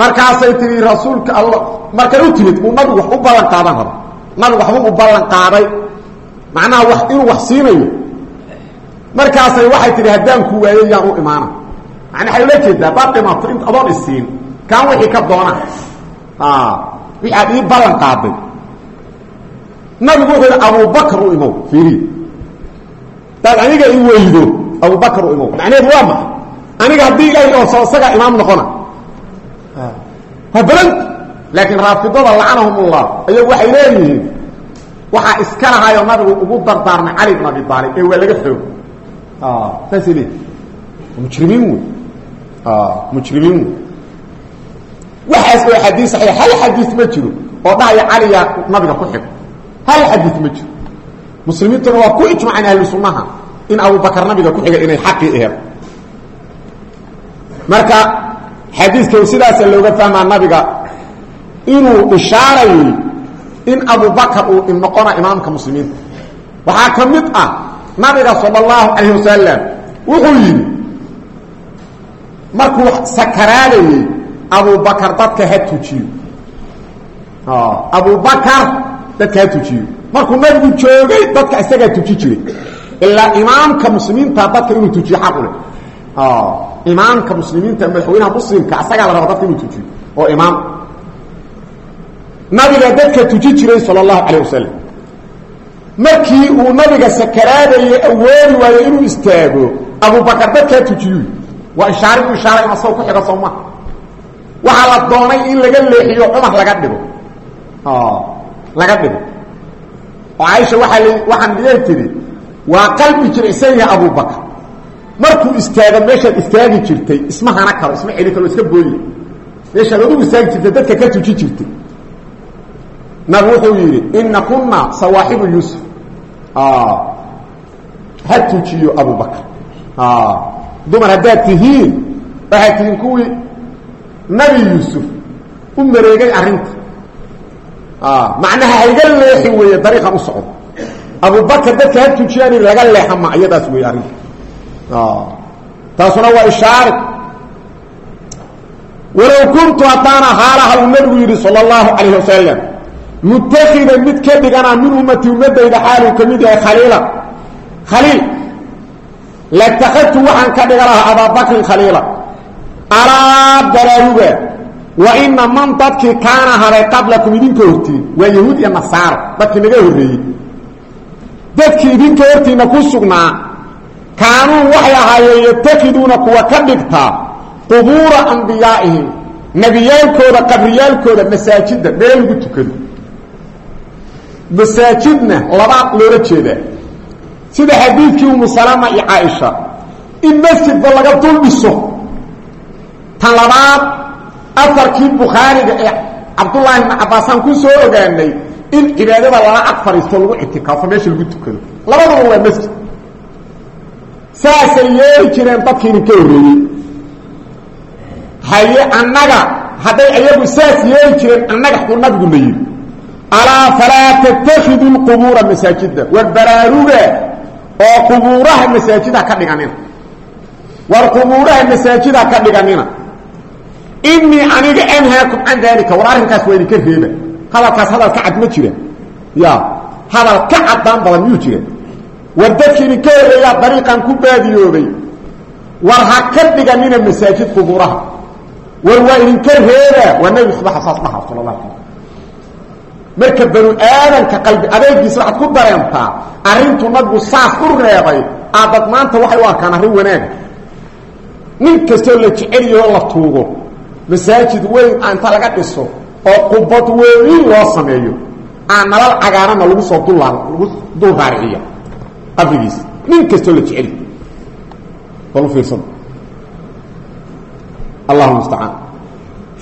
markaasay tii rasuulka all markay u timid uu nabigu wax u ballan qaadan rabo. Nabigu waxbuu u ballan qaaday. Macnaha wax inuu wax siinayo. Markaasay waxay tihi haddaan ku waayo yaan u imaana. Man waxay ula jeedaa baad dhimato in adoon isiin kaan wixii ka doona wixaad ii ballan qaaday. Nabigu daad aniga i weydo. Abubakr u imow macnaheedu waa maxay? Aniga haddii ilaahay ooso isagaa imaam noqona. Habalan laakiin raafidada lacanahum ullah ayagu waxay leeyihiin. Waxaa iska lahaayoo nabigu ugu dardaarmay cali bn abi aalib ee waa laga xoog saasay leeyihiin mujrimiin wey. Mujrimiin wey. Waxaas oo xadiis saxiix hal xadiis ma jiro oo dhahaya caliya nabiga ku xig hal xadiis ma jiro muslimiintuna waa ku ijmaceen ahlu sunnaha in abubakar nabiga ku xiga inay xaqii aheed marka xadiiska sidaasa looga fahmaa nabiga inuu ishaarayey in abubakar uu noqona imaamka muslimiinta waxaa ka mid ah nabiga sala allahu calayh wasalam wuxuu yidhi markuu sakaraadayey abubakar dadka ha tujiyo. Abubakar dadka ha tujiyo markuu nabigu joogay dadka isagaa tuji jiray. Ilaa imaamka muslimiinta dadka inuu tujiyo xaq u leh. Imaamka muslimiinta madaxweynaha muslimka asagaa la raba dadka inuu tujiyo. Oo imaam. Nabiga dadka tuji jiray sal اlahu calayه wasalam markii uu nabiga sakaraadayey awoodi waayo inuu istaago abubakar dadkaa tujiyu waa ishaare u ishaaray in asagoo ku xiga sooma waxaa la doonay in laga leexiyo cumar laga dhigo. Laga dhigo oo caaisha waaa l waxaan dhiyay tidhi waa qalbi jiricsan yahay abubakar markuu istaago meeshaad istaagi jirtay isma hana karo isma celi karo iska boodiya meeshaad adugu istaagi jirtay dadka ka tuji jirtay. Nabi wuxuu yidhi ina kuna sawaaxibu yuusuf. Ha tujiyo abubakar dumar haddaad tihiin waxaad tihiin kuwii nabi yuusuf u mareegay arrinta macnaha hayga leexi weeye dariiqan u socdo. Abubakar dadka ha tujiyaan in laga leexama iyadaas weeye arrinta taasuna waa ishaare walow kuntu haddaana haalaha uu nabigu yidhi sala allahu mutakidan mid ka dhigana min ummati ummadayda xaaluu ka mid yahay khaliilan khaliil latakadtu waxaan ka dhiga lahaa abaabakrin khaliila. Alaa baraaruga wa ina man dadkii kaana haday qablakum idinka hortiin waa yahuud iyo nasaaro dadkii naga horreeyey. Dadkii idinka hortiina ku sugnaa kaanuu waxay ahaayeen yatakiduuna kuwa ka dhigtaa qubuura ambiyaaihim nebiyaalkooda qabriyaalkooda masaajidda meel lagu tukado. Masaajidna labaad loola jeedaa. Sida xadiidkii umu salama iyo caaisha in masjidba laga dul dhiso tan labaad afarkii bukhaariga ee cabdullaahi ibna cabbaasaan ku soo ogaanay in cibaadada lala ag fadhiisto lagu ictikaafo meesha lagu tukado. Labadaba waa masjid. Saasay yeeli jireen dadkii idinka horreeyey. Haye annaga hadday ayagu saas yeeli jireen annaga xuu nabigu na yidhi alaa falaa tattakidu lqubuura masaajida war baraaruga oo qubuuraha masaajida ka dhiganina. War qubuuraha masaajida ka dhiganina inii aniga anhaakum can daalika war arrinkaas waa idinka reeba. Hadalkaas hadal ka cad ma jira. Ya hadal ka caddaan badan miyuu jira. War dadki idinka horreeyaa dariiqan ku baadiyoobay. War ha ka dhiganina masaajid qubuuraha. War waa idinka reeba. Waa nebi subaxa saas dhaha sal la marka banu aadamka qalbi adeegiisa waxaad ku dareentaa arrintu nabigu saas u reebay aadad maanta waxay u arkaan arrin wanaaga nin kastoo la jeceliyahoo la tuugo masaajid weyn inta laga dhiso oo qubad weyn loo sameeyo aan nalal cagaarana lagu soo dul lagu dul raariciya qabrigiisa nin kastoo la jeceliy bal u fiirsada allahu mustacaan.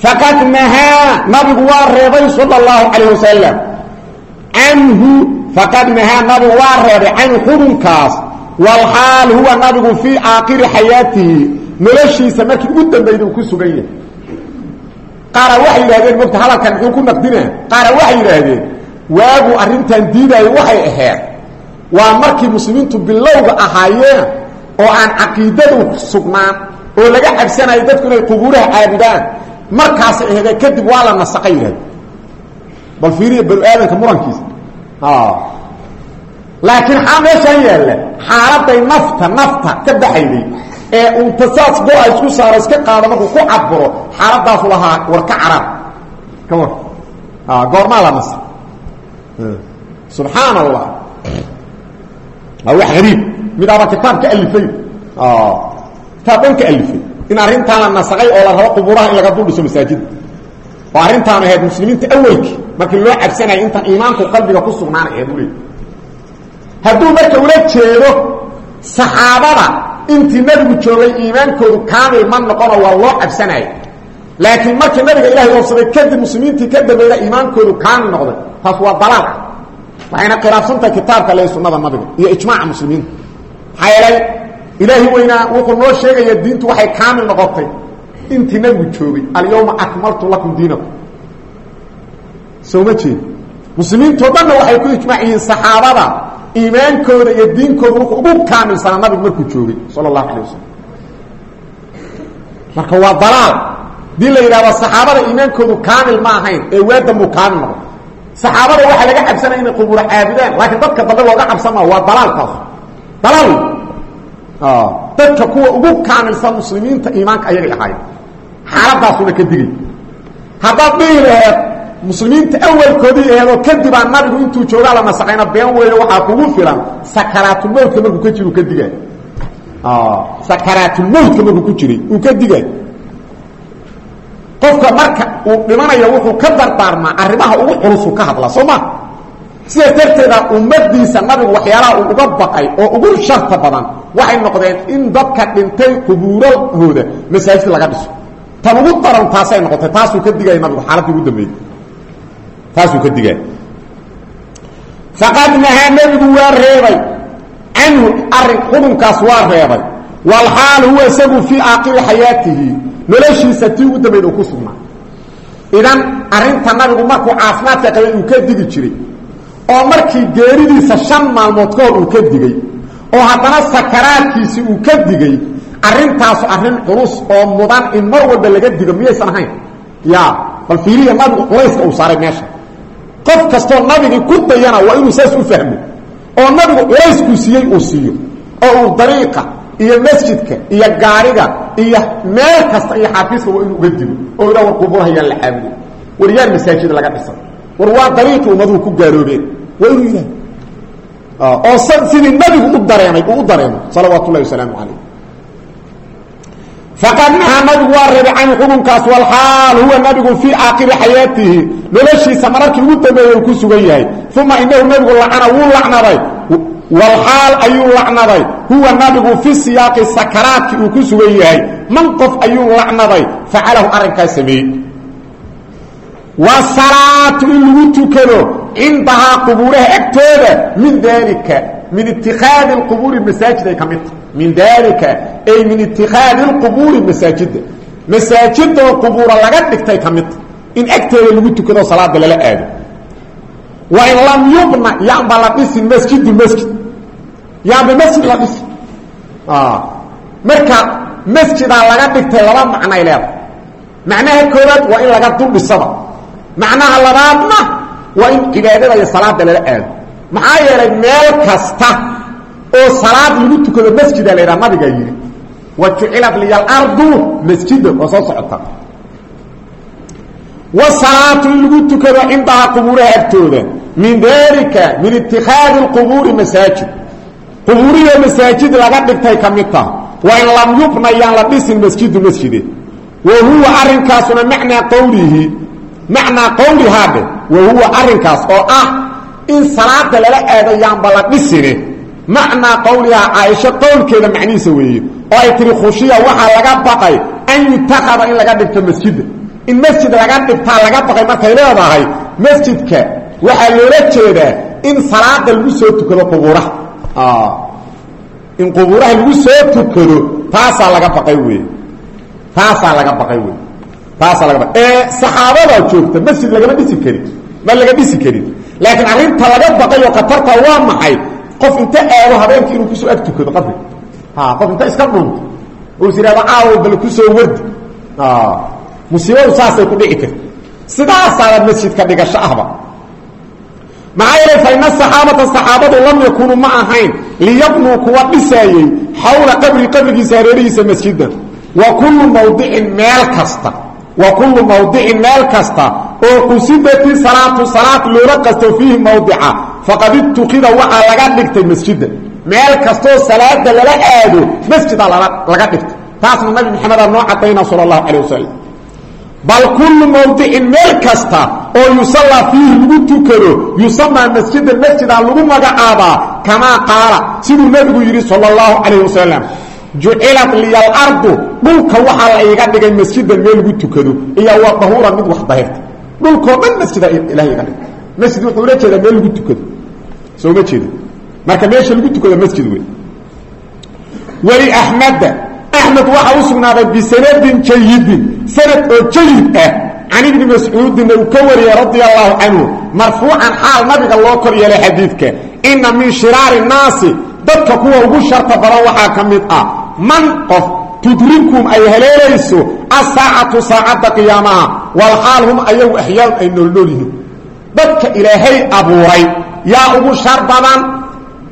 Faqad nahaa nabigu waa reebay sala allahu calayh wasalam canhu faqad nahaa nabigu waa reebay canhu xubunkaas walxaal huwa nabigu fii aakhiri xayaatihi. Noloshiisa markii ugu dambayda uu ku qaara waxay yidhahdeen mogta hadalkan muxuu ku naqdinaa qaara waxay yidhaahdeen waagu arrintan diidaayo waxay ahayd. Waa markii muslimiintu bilowga ahaayeen oo aan caqiidadu sugnaan oo laga cabsanayo dadku inay qubuuraha caabudaan. Markaasay ahede kadib waa la nasaqay yidhahde bal fiiriya banu aadanka murankiisa. Laakiin xaa meeshaan yaalla? Xaaladay nafta nafta ka baxayday ee unta saas go-a isku saaro iska qaado markuu ku caburo xaaladaasu lahaa war ka caraab. Ka war goormaa la nasa subxaan allah waa wax hariib midaaba kitaab ka alifay. Kitaab dhan ka alifay. In arrintaan la nasaqay oo la rabo qubuuraha in laga dul dhiso masaajida oo arrintaan ahayd muslimiinta awelki markii loo cabsanayay intaan iimaanku qalbiga ku sugnaana ahayd ule hadduu marka ula jeedo saxaabada intii nabigu joogay iimaankoodu kaamil ma noqono waa loo cabsanaya laakiin markii nabiga ilahay oobsaday kadib muslimiintii ka dambeeyda iimaankoodu kaamil noqday. Taas waa dalaal waxayna khilaafsantahay kitaabka le sunnada nabiga iyo ijmaaca muslimiinta. Maxaa yeelay ilaahi weynaa wuxuu noo sheegaya diintu waxay kaamil noqotay intii nabigu joogay. Alyawma akmaltu lakum diinakum. Soo ma jeed muslimiintoo dhanna ku ijmaac yihiin saxaabada iimaankooda iyo diinkooda wuxuu ugu kaamilsanaa nabigu markuu joogay sala allahu calay wasalam marka waa dalaal. Hadii la yidhahdo saxaabada iimaankoodu kaamil ma ahayn ee waadanbuu kaamil noqday saxaabada waxaa laga cabsanaya inay qubuura caabudaan laakiin dadka dambe looga cabsan maa waa dalaalkaas dalaal. Dadka kuwa ugu kaamilsan muslimiinta iimaanka ayagay ahaayeen. Xaaladaasuna ka digay haddaad dhihi laheed muslimiinta awalkoodii aheedoo kadibaa nabigu intuu joogaa la nasaqayna been weeyo waxaa kugu filan sakaraatulmowtka markuu ka jiro uu ka digaay sakaraatulmowtka markuu ku jiray uu ka digaay qofka marka uu dhimanayo wuxuu ka dardaarmaa arrimaha ugu culusu ka hadla soo ma? Sidaas ummadiisa nabigu waxyaalaha uu uga baqay oo ugu sharta badan waxay noqdeen in dadka dhintay qubuurahooda masaajid laga dhiso. Tan ugu daran taasay noqotay taasuu ka digaya nabigu xaaladii ugu dambeeyey taasuu ka digaya faqad nahaa nebigu waa reebay. Canhu arrin xudunkaas waa reebay. Walxaal huwa isagu fii aakhiri xayaatihi. Noloshiisa tii ugu dambayda uu ku sugnaa. Idan arrinta nabigu markuu caafimaadka qabay uu ka digi jiray oo markii geeridiisa shan maalmood ka hor uu ka digay oo haddana sakaraadkiisii uu ka digay arrintaasu arrin culus oo mudan in mar walba laga digo miyaysan ahayn. Ya bal fiiriya nabigu culayska uu saaray meesha qof kastoo nabigii ku dayana waa inuu saas u fahmo oo nabigu culayskuu siiyey uu siiyo oo uu dariiqa iyo masjidka iyo gaariga iyo meel kasta iyo xaafiiska waa inuu uga digo oo ila war qubuurhayaan la caabudo war yaan masaajid laga dhisan. War waa dariiqii ummaduhu ku gaaloobeen waa inuu yidhah oo sidii nabigu u dareemay uu u dareemo salawaat ullahi wasalaamu calayh faqad nahaa nabigu waa reebay canhu xukunkaas walxaal huwa nabigu fii aakhiri xayaatihi noloshiisa mararkii ugu dambeeyey uu ku sugan yahay uma inahu nabigu lacana wuu lacnaday walxaal ayuu lacnaday huwa nabigu fi siyaaqi sakaraadkii uu ku sugan yahay man qof ayuu lacnaday facalahu arrinkaas sameeyey wasalaatu in lagu tukado cindahaa qubuuraha agtooda min dalika min itikaadi اqubuuri masaajid ay ka mid tahay min dalika ay min itikaadi اlqubuuri masaajida masaajidoo qubuura laga dhigtay ka mid tahay in agteeda lagu tukado salaada lala aado. Wa in lam yubna yaanba la dhisin masjidu masjid. Yaanba masjid la dhisin. Marka masjidaa laga dhigtay laba macnay leeda macnaha koowaad waa in laga dul dhisaba. Macnaha labaadna waa in cibaadada iyo salaada lala aado. Maxaa yeelay meel kasta oo salaad lagu tukado masjida la yidhaha nabigaa yidhi wa jucilat liya alardu masjida waa soo socota. Wasalaatu in lagu tukado cindahaa qubuuraha agtooda min dalika min itikaadi اlqubuuri masaajid. Qubuuriyo masaajid laga dhigtay ka mid taha lam yubna yaan la dhisin masjidu masjide. Wa huwa arrinkaasuna macnaa qowlihi macnaa qowlihaadhe wa huwa arrinkaas oo ah in salaada lala aado yaanba la dhisine macnaa qowlihaa caaisho qowlkeeda macnihiisa weeye oo ay tihi khushiya waxaa laga baqay an yutakada in laga dhigto masjida in masjid laga dhigtaa laga baqay markay leedahay masjidka waxaa loola jeedaa in salaada lagu soo tukado qubuuraha. In qubuuraha lagu soo tukado taasaa laga baqay wey taasaa laga baqay wey taasaa laga baqay. Ee saxaabadaa joogta masjid lagama dhisi karin ma laga dhisi karin. Laakiin arrinta laga baqay oo qof inta aado habeenkii inuu ku soo ag tukado qabri qof inta iska dhunto us yihahdo caawo bal ku soo wardi. Musiibadu saasay ku dhici karta sidaasaaba masjidka dhigasho ahba. Maxaa yeelay fa ina saxaabata saxaabadu lam yakunuu ma ahayn liyabnuu kuwa dhisaayey xawla qabri qabrigiisa hareerihiisa masjidan wa kullu mawdicin meel kasta wa kullu mawdicin meel kasta oo qusidati salaatu salaad loola qasto fiihi mawdica faqad itukida waxaa laga dhigtay masjida meel kastoo salaada lala aado masjida laga dhigtay. Taasna nabi maxamedaa noo cadayna sala allahu calayh wasalam bal kullu mawdicin meel kasta oo yusallaa fiihi lagu tukado yusamaa masjidan masjidaa lagu magacaabaa kamaa qaala siduu nebigu yidhi sala allahu calayh wasalam jucilat liya alardu dhulka waxaa la iga dhigay masjidan meel lagu tukado iyo wa dahuuran mid wax dahirta dhulkoo dhan masjida ilahay masjid wuxuu ula jeedaa meel lagu tukado. Soo ma jeeda marka meesha lagu tukado masjid wey weli axmeda axmed waxaa u sugnaaday bisanadin jayidin sanad oo jayid ah. Can ibni mascuudinna uu ka wariyey radia canhu marfuucan xaal nabiga loo kor yeelay xadiidka. Ina min shiraari naasi dadka kuwa ugu sharta badan waxaa ka mid ah. Man qof tudrikum ay haleelayso asaacatu saacadda qiyaamaha walxaal hum ayagu axyaan ay noolnool yihiin dadka ilaahay abuuray. Yaa ugu shar badan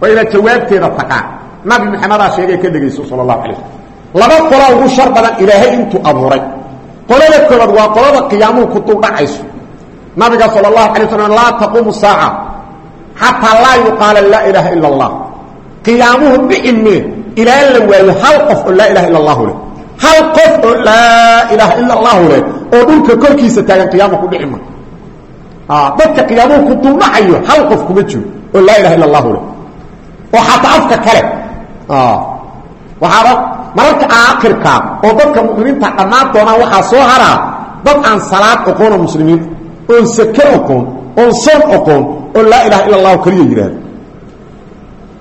waa inaad jawaabteeda taqaan nabi maxamedaa sheegay ka dhegayso sala allahu calay slm laba qola ugu shar badan ilaahay intuu abuuray. Qolada koobaad waa qolada qiyaamuhu ku duldhacayso nabiga sal اlahu alay slam laa taquumu saaca xataa laa yuqaala laa ilaaha ila اllah qiyaamuhu dhici mee. Ilaa la waayo hal qof oo laa ilaha ila allahu leh. Hal qof oo laa ilaaha ila allahu leh oo dhulka korkiisa taagan qiyaama ku dhici dadka qiyaamuhu ku duldhacayo hal qof kuma jiro oo laa ilaha ila allahu leh. Oo xataa afka kale. Waxaaba mararka aakhirkaa oo dadka muminiinta dhammaan doonaa waxaa soo haraa dad aan salaad oqoon oo muslimiinta oon sake oqoon oon soon oqoon oo laa ilaha ila allahu keliya yidhaahdo.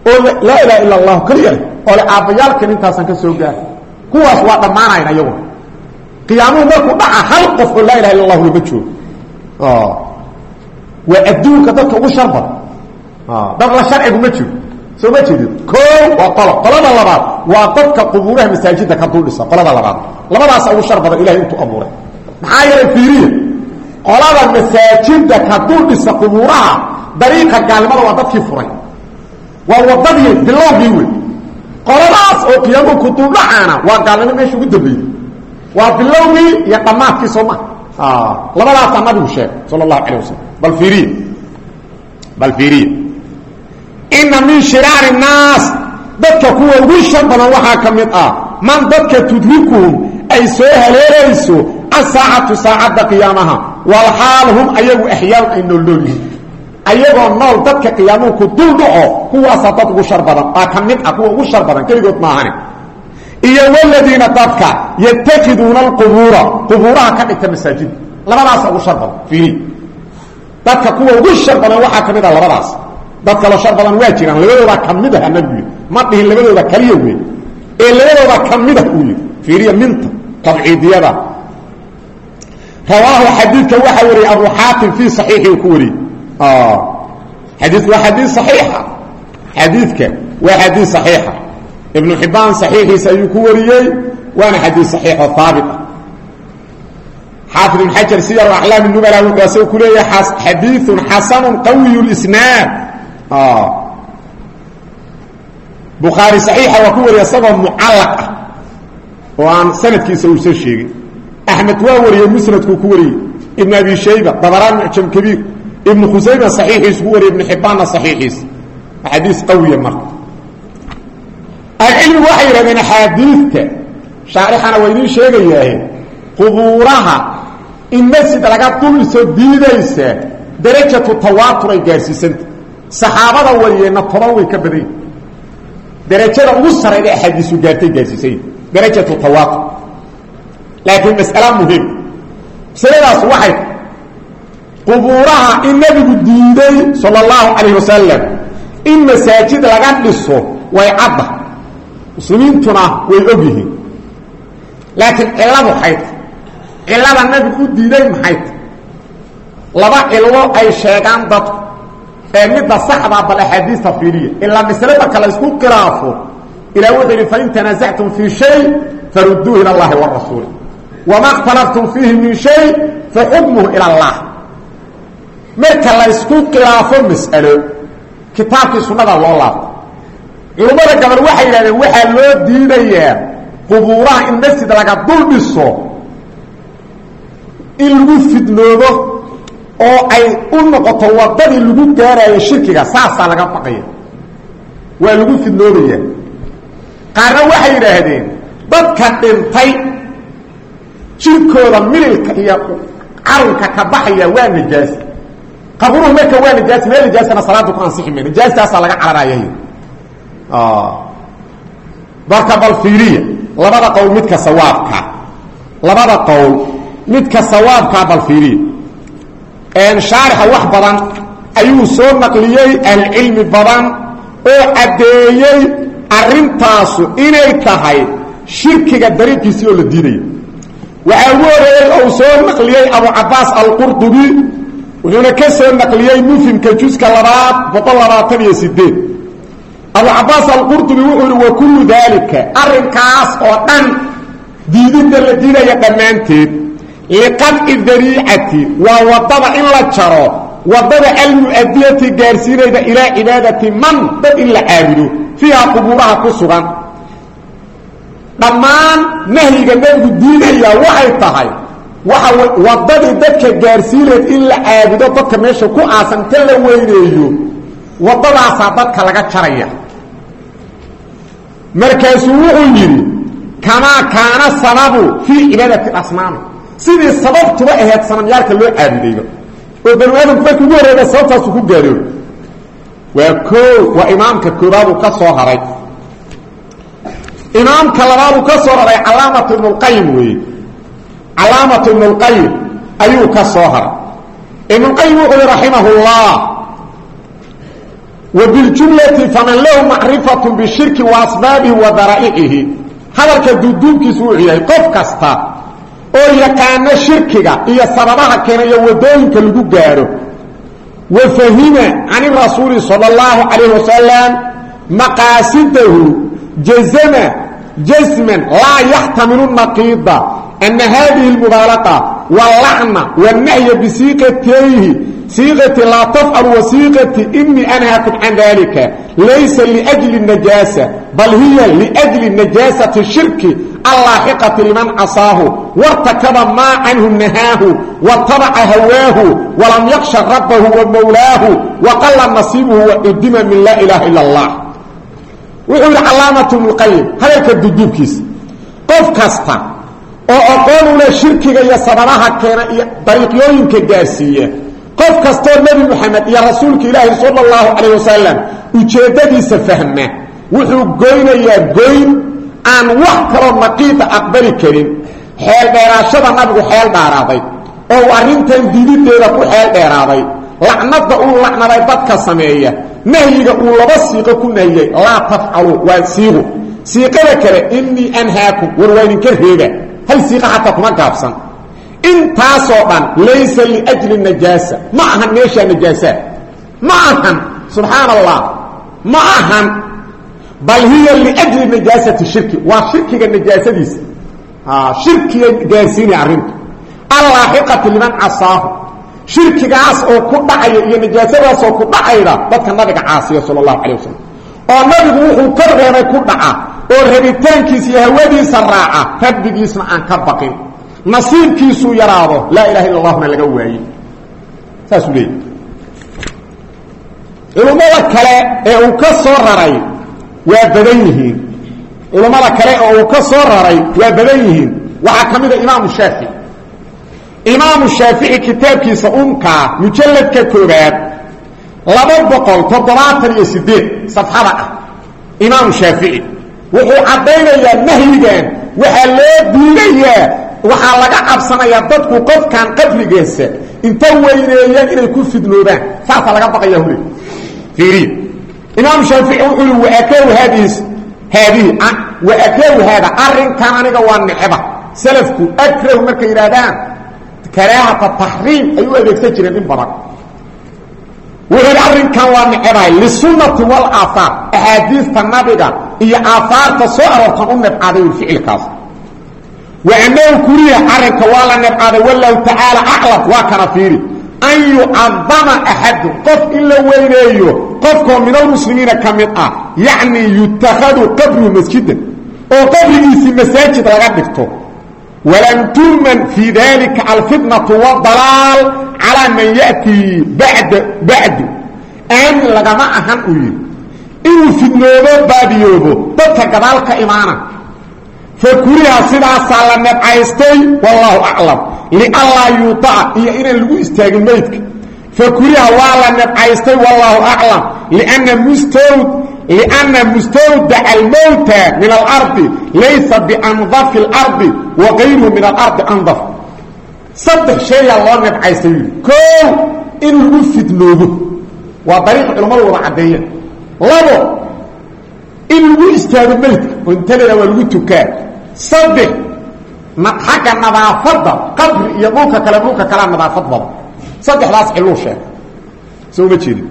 Oo laa ilaha ila allahu keliya oo le aabbayaalkan intaasaan ka soo gaara kuwaas waa dhammaanayn ayagu. Qiyaamuhu markuu dhaca hal qof oo laa ilaha illa allahu lama joogo waa adduunka dadka ugu shar badan dad la sharcigu ma jiro. Soo ma jeedid o waa qolo qolada labaad waa dadka qubuuraha masaajidda ka dul dhisa qolada labaad. Labadaasa ugu shar badan ilahay intuu abuuray. Maxaa yeelay fiiriya qolada masaajidda ka dul dhisa qubuuraha dariiqa gaalnimada waa dadkii furay. Waa wadadii bilowgii wey qoladaas oo qiyaamo ku duldhacaana waa gaalnimo meesha ugu dambeeyey. Waa bilowgii iyo dhammaadkii soo maa labadaasaa nabigu sheegay sala allahu calah wasalam bal fiiriya bal fiiriya ina min shiraari naas dadka kuwa ugu shar badan waxaa ka mid ah man dadka tudrikuhum ay soo haleelayso asaacatu saacadda qiyaamaha walxaal hum ayagu axyaan ay noolnool yihiin ayagoo nool dadka qiyaamuhu ku dul dhaco kuwaasaa dad ugu shar badan aa ka mid ah kuwa ugu shar badan keligood iyo waladiina dadka yatakiduuna alqubuura. Qubuuraha ka dhigta masaajida labadaasa ugu shar badan dadka kuwa ugu shar badan ka mid ah labadaas. Dad kaloo shar badan jiraan labadooda ka ah nabigu ma dhihin labadooda kaliya wey. Ee labadooda ka ah uu yidhi minta tabciidiyada. Rawaahu xadiidka waxaa wariyey abu xaatim fii saxiixi uu ku wariyey xadiidku waa xadiid saxiixa. Xadiidka waa xadiid saxiixa ibnu xibbaan saxiixiisa ayuu ku wariyey waana xadiid saxiix oo haabit ah. Xaafid ibn xajar siyar aclaam nubala wuxuu asaga ku leeyahay xadiiثun xasanu qawiy اlisnaad bukhaari saxiixa waa ku wariya isagoo mucallaq ah oo aan sanadkiisa uusan sheegin axmed waa wariyey musnadkuu ku wariyey. Ibn abi shayba dabaraan mucjam kabiir ibnu khusayma saxiixiisu ku wariyey ibnu xibbaanna saxiixiisa xadiis qawiya marka ahlucilmigu waxay yidhahdeen axaadiidta shaarixana waa idiin sheegayaahe qubuuraha in masjid laga duliso diidaysa darajatu tawaatur ay gaarsiisanta saxaabada wariyeenna toban way ka badan darajada ugu sarayda axaadiisu gaartay gaarsiisay darajatu tawaatur. Laakiin mas'ala muhiim masaladaas waxay qubuuraha in nebigu diiday sala allahu calayh wasalam in masaajid laga dhiso way muslimiintuna way og yihiin. Laakiin cilladu xayd cillada nabigu u diiday maxayt laba cillo ay sheegaan dadku ee midda saxdaa bal axaadiista fiiriya. Ilaa masle marka isku khilaafo ilah wuxuu yidhi fain tanaasactum fii shay farudduuhu ila allahi warasuuli wama اkhtalaftum fiihi min shay faxukmuhu ila allah. Marka la isku khilaafo mas'alo kitaabkii sunnada loo laabto culummada gabal waxay yidhahdeen waxaa loo diidayaa qubuuraha in masjid laga dul dhiso in lagu fidnoodo oo ay u noqoto wadadii lagu gaarayo shirkiga saasaa laga baqaya. Waa lagu fidnoobaya qaarna waxay yidhaahdeen dadka dhintay jirkooda mililka iyo carunka ka baxaya waa najaas qaburuhu marka waa najaas meel najaasana salaada ku ansixi may najaastaasaa laga cararaya marka bal fiiriya labada qowl midka sawaabka. Labada qowl midka sawaabkaa bal fiiriya shaarixa wax badan ayuu soo naqliyey ahlucilmi badan oo caddeeyey arintaasu inay tahay shirkiga dariiqiisii oo la diidayo. Waxaa ugu horeeyey ou soo naqliyey abu cabaas alqurdubi wuxuuna ka soo naqliyey mufhimka juska labaad boqol labaatan iyo sideed abu cabaas alqurdubi wuxuu yihi wa kullu daalika arrinkaas oo dhan diididda la diidaya dhammaanteed liqadci dariicati waa waddada in la jaro waddada almu'adiyati gaarsiinayda ilaa cibaadati man dad in la caabudo fiiha qubuuraha ku sugan. Dhammaan nahyiga nebigu diidaya waxay tahay waxa wadadii dadka gaarsiinayd in la caabudo dadka meesha ku aasan ta la weyneeyo wadadaasaa dadka laga jaraya. Markaasuu wuxuu yidhi kamaa kaana sababu fii cibaadati asnaami sidii sababtuba ahayd sanamyaalka loo caabudayba. Oo banu aadamku markii ugu horreeda sababtaasu ku gaaroob waa koo waa imaamka koobaaduu ka soo haray. Imaamka labaaduu ka soo haray calaamatu ibnulqayim weeye. Calaamatu ibnulqayim ayuu ka soo haray. Ibnulqayim wuxuu yihi raximah llah wa biljumlati faman lahu macrifatu bishirki wa asbaabihi wa daraa'ixihi hadalka duuduubkiisu wuxuu yahay qof kasta oo yaqaano shirkiga iyo sababaha keenayo wadooyinka lagu gaaro wa fahima can irasuuli sala اllahu calayh wasalam maqaasidahu jazama jasman laa yaxtamilu naqiida ana hadihi اlmubaalaqa wاlacna wاnahya bisiiqatayhi siiqati laa tafcalu wasiiqati inii anhaakum can daalika laysa liajli najaasa bal hiya liajli najaasati shirki allaaxiqati liman casaahu wartakaba maa canhu nahaahu watabaca hawaahu walam yaksha rabbahu wa mowlaahu waqalla nasiibuhu wacudima min laa ilaaha ila allah. Wuxuu yidhi calaamat bnuqayim hadalka duduubkiisa qof kasta oo aqoon u leh shirkiga iyo sababaha keena iyo dariiqyooyinka gaarsiiya qof kastoo nebi moxamed iyo rasuulka ilaahi sala اllahu calayh wasalam ujeeddadiisa fahma wuxuu goynayaa goyn aan wax kaloo naqiida aqbali karin xeel dheeraashada nabigu xeel dhaaraaday oo arrintan diidideeda ku xeel dheeraaday. Lacnada uu lacnaday dadka sameeya nahyiga uu laba siiqo ku nahiyey laa tafcalu waa siiqu. Siiqada kale inii anhaakum war waa idinka reeba. Hal siiqa xataa kuma gaabsan intaasoo dhan laysa liajli najaasa. Ma ahan meeshaa najaasaa ma ahan subxaan allah ma ahan. Bal hiya liajli najaasati shirki. Waa shirkiga najaasadiisa. Shirkiga gaarsiinaya arrintu. Allaaxiqati liman casaahu. Shirkigaas oo ku dhacaya iyo najaasadaas oo ku dhacayda dadka nabiga caasiya sala allahu calay oo nabigu wuxuu ka reebay ku dhaca oo rabitaankiisa iyo hawadiisa raaca rabbigiisna aan ka baqin nasiibkiisuu yaraado. Laa ilaha illa allahuna laga waaye saasuu leeyay culummada kale ee uu ka soo raray waa badan yihiin. Culammada kale oo uu ka soo raray waa badan yihiin. Waxaa ka a imaamu shaafici imaamu shaafici kitaabkiisa umkaa mujalladka koobaad laba boqol toddobaatan iyo sideed safxada ah. Imaamu shaafici wuxuu caddaynayaa nahyigan. Waxaa loo diidayaa waxaa laga cabsanayaa dadku qofkan qabrigiisa inta weyneeyeen inay ku fidnoobaan saasaa laga baqaya huli. Fiiriya imaamu shaafici wuxuu yihi waakaw haadihi haadihi waakaw haada arrinkan aniga waa necba salafku akrahu markay yidhaahdaan karaahata taxriim ay u adeegsan jireen in badan. Wuxuu yidhi arrinkan waa necbahay lisunnati walaahaar axaadiista nabiga iyo aahaarta soo aroortan u nebcaaday ficilkaas wa annahu kuriha arrinka waa la nebcaaday wallahu tacaala aclam waa kana fiiri. An yucadama axadun qof in la weyneeyo qofkoo min almuslimiina ka mid ah yacni yutakhadu qabruhu masjidan oo qabrigiisii masaajid laga dhigto. Walam tuman fii dalika alfitnatu wadalaal calaa man yatii bada bacdu aamin lagama ahan uu fakuriha sidaasaa la nebcaystay wallaahu aclam. Lianlaa yuudaca iyo inaan lagu istaagin maydka. Fakuriha waa la nebcaystay wallaahu aclam. Lianna mustawd lianna mustawdaca almowta min alardi laysa biandafi اlardi wa kayruhu min alardi andaf saddex shayaa loo nebcaystay yidhi koow lagu fidnoobo waa dariiqa culamadu wada caddeeyeen. Labo in lagu istaago maydka oo intaleda waa lagu tukaa. Saddex xagga nadaafadda qabri iyo dhulka kale dhulka kalea nadaafad badan. Saddexdaas ciluu sheegay. Soo uma jeedin.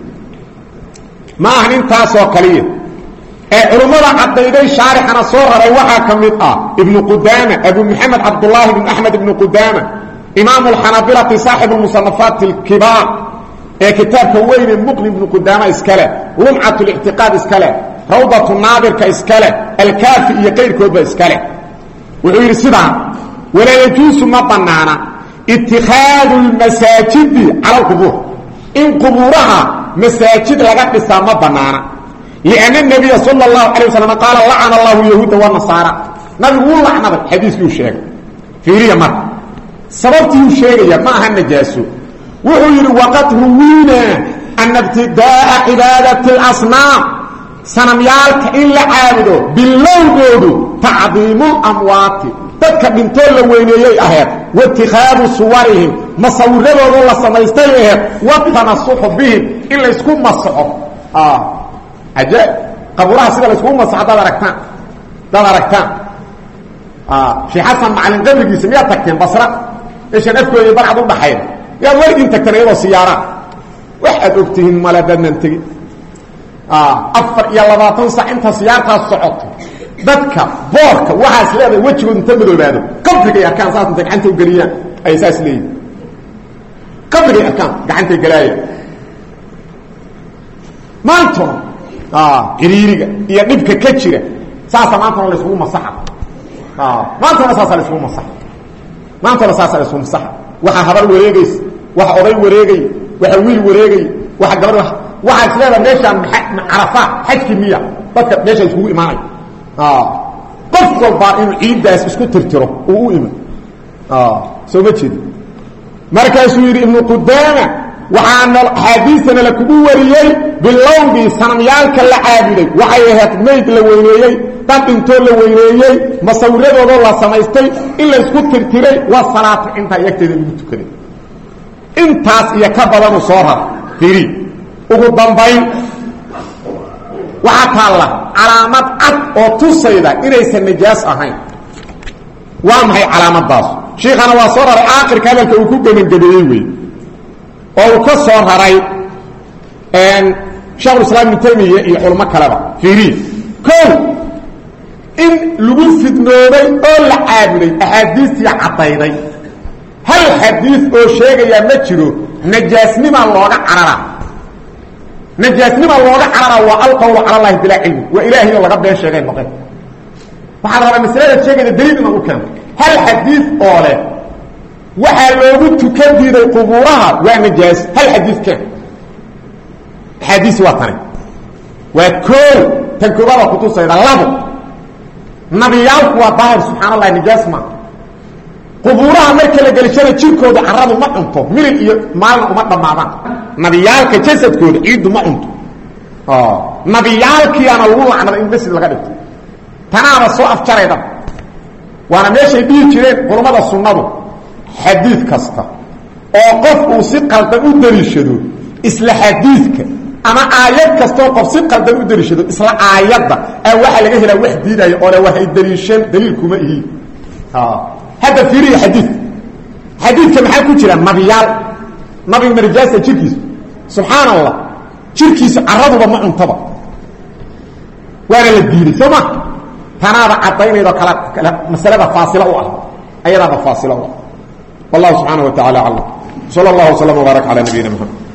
Ma ahan intaasoo kaliya. Ee culummada caddayday shaarixana soo raray waxaa ka mid ah ibnu qudaama abu maxamed cabdullaahi ibnu axmed ibnu qudaama imaamu alxanabilati saaxibu musanafaat alkibaar ee kitaabka weyne muqni ibnu qudaama iskale lumcat lictiqaad iskale rawdatu naadirka iskale alkaafi iyo qayrkoodba iskale wuxuu yidhi sidaa walaa yajuusu ma banaana itikaadu lmasaajidi cala alqubuur in qubuuraha masaajid laga dhisaa ma banaana lianna nabiya sala allahu calay wasalam qaala lacana allahu yahuuda wanasaara nabigu wuu lacnaday xadiiskiiu sheegay. Fiiriya marka sababtiiu sheegaya ma aha najaaso. Wuxuu yidhi waqad ruwiina ana ibtidaaa cibaadati اlasnaam sanamyaalka in la caabudo bilowgoodu tacdiimulamwaati dadka dhintoo la weyneeyey aheed waitikaadu suwarihim masawiradoodu la samaystay aheed watanasuxu bihim in laysku masaxo. Ajaa qaburaha sida layskugu masaxo dad aragtaan dad aragtaan. Sheekh xasan macalin qabrigiisa miyaad tagteen basra? Meeshaan afkooda barcad udhaxayn yaad weligiin tagteen iyadoo siyaaraan wax ogtihiin male dadnan tegin afar iyo labaatan sac inta siyaartaas socoto dadka boorka waxaas leedahay wejigood inta madoobaado qabrigay arkaan saas intay gacanta ugeliyaan ay saas leeyihiin qabrigay arkaan gacantay galaayaan maantona ciriiriga iyo dhibka ka jira saasa maantona layskugu masaxa. Maantona saasa layskugu masaxa. Maantona saasa layskugu masaxa. Waxaa habar wareegaysa waxa oday wareegay waxa wiil wareegay waxa gabadh waxaa is leedaha meeshaan carafa xajkii miya dadka meesha iskugu imaanay. Qof walbaa inuu ciiddaas isku tirtiro uu u iman soo ma jeedi markaasuu yidhi ibnu qudaama waxaana axaadiistana la kugu wariyey bilowgii sanamyaalka la caabuday. Waxay ahayd mayd la weyneeyey dad dhintoo la weyneeyey masawiradoodo la samaystay in laysku tirtiray waa salaatu intaa yagteeda lagu tukaday. Intaas iyo ka soo rar firi ugu dambayn waxaa taalla calaamad cad oo tusayda inaysan najaas ahayn. Waa maxay calaamaddaas? Shiikhana waa soo raray aakhirka hadalka uu ku gebangebeeyey wey oo uu ka soo raray sheekhulislaam ibnu taymiya iyo culamo kaleba. Fiiriin kow in lagu fidnoobay oo la caabuday axaadiistii caddayday. Hal xadiis oo sheegayaa ma jiro najaasnimaa looga carara najaasnimaa looga carara waa alqowlu cala allahi bilaa cilmi. Waa ilaahay oo laga been sheegay noqeen waxaa la rabaa masaladaad sheegayda daliil inaad u keento hal xadiis oo leh waxaa loogu tukan diiday qubuuraha. Waa najaas. Hal xadiis keen. Axaadiisi waa tani. Waa koo tan koobaada kutusayda labo. Nabiyaalku waa daahir subxaan allahi nijaas ma qubuuraha marka la gelishada jirkooda caradu ma cunto milil iyo maalna uma dhammaadaan. Nabiyaalka jasadkooda ciiddu ma cunto. Nabiyaalkiiana lagu lacnada in masjid laga dhigto. Tanaaba soo afjarayda waana meeshay dhihi jireen culammada sunnadu xadiid kasta. Oo qof uu si qaldan u daliishado isla xadiidka ama aayad kastaoo qof si qaldan u daliishado isla aayadda a waxaa laga helaa wax diidaya oo le waxay daliisheen daliilkuma ihiin hadda fiiriya xadiidka xadiidka maxaa ku jira? Nabiyaal nabiga marijaasa jirkiisu subxaan allah jirkiisu caraduba ma cuntaba. Waana la diiday soo ma? Tanaada cadaynaydoo kala masalada faasila u ah. Ayadaada faasila u ah. Wallahu subxaana wa tacala aclam sala allahu waslama wbaarak calaa nabiyina mxamed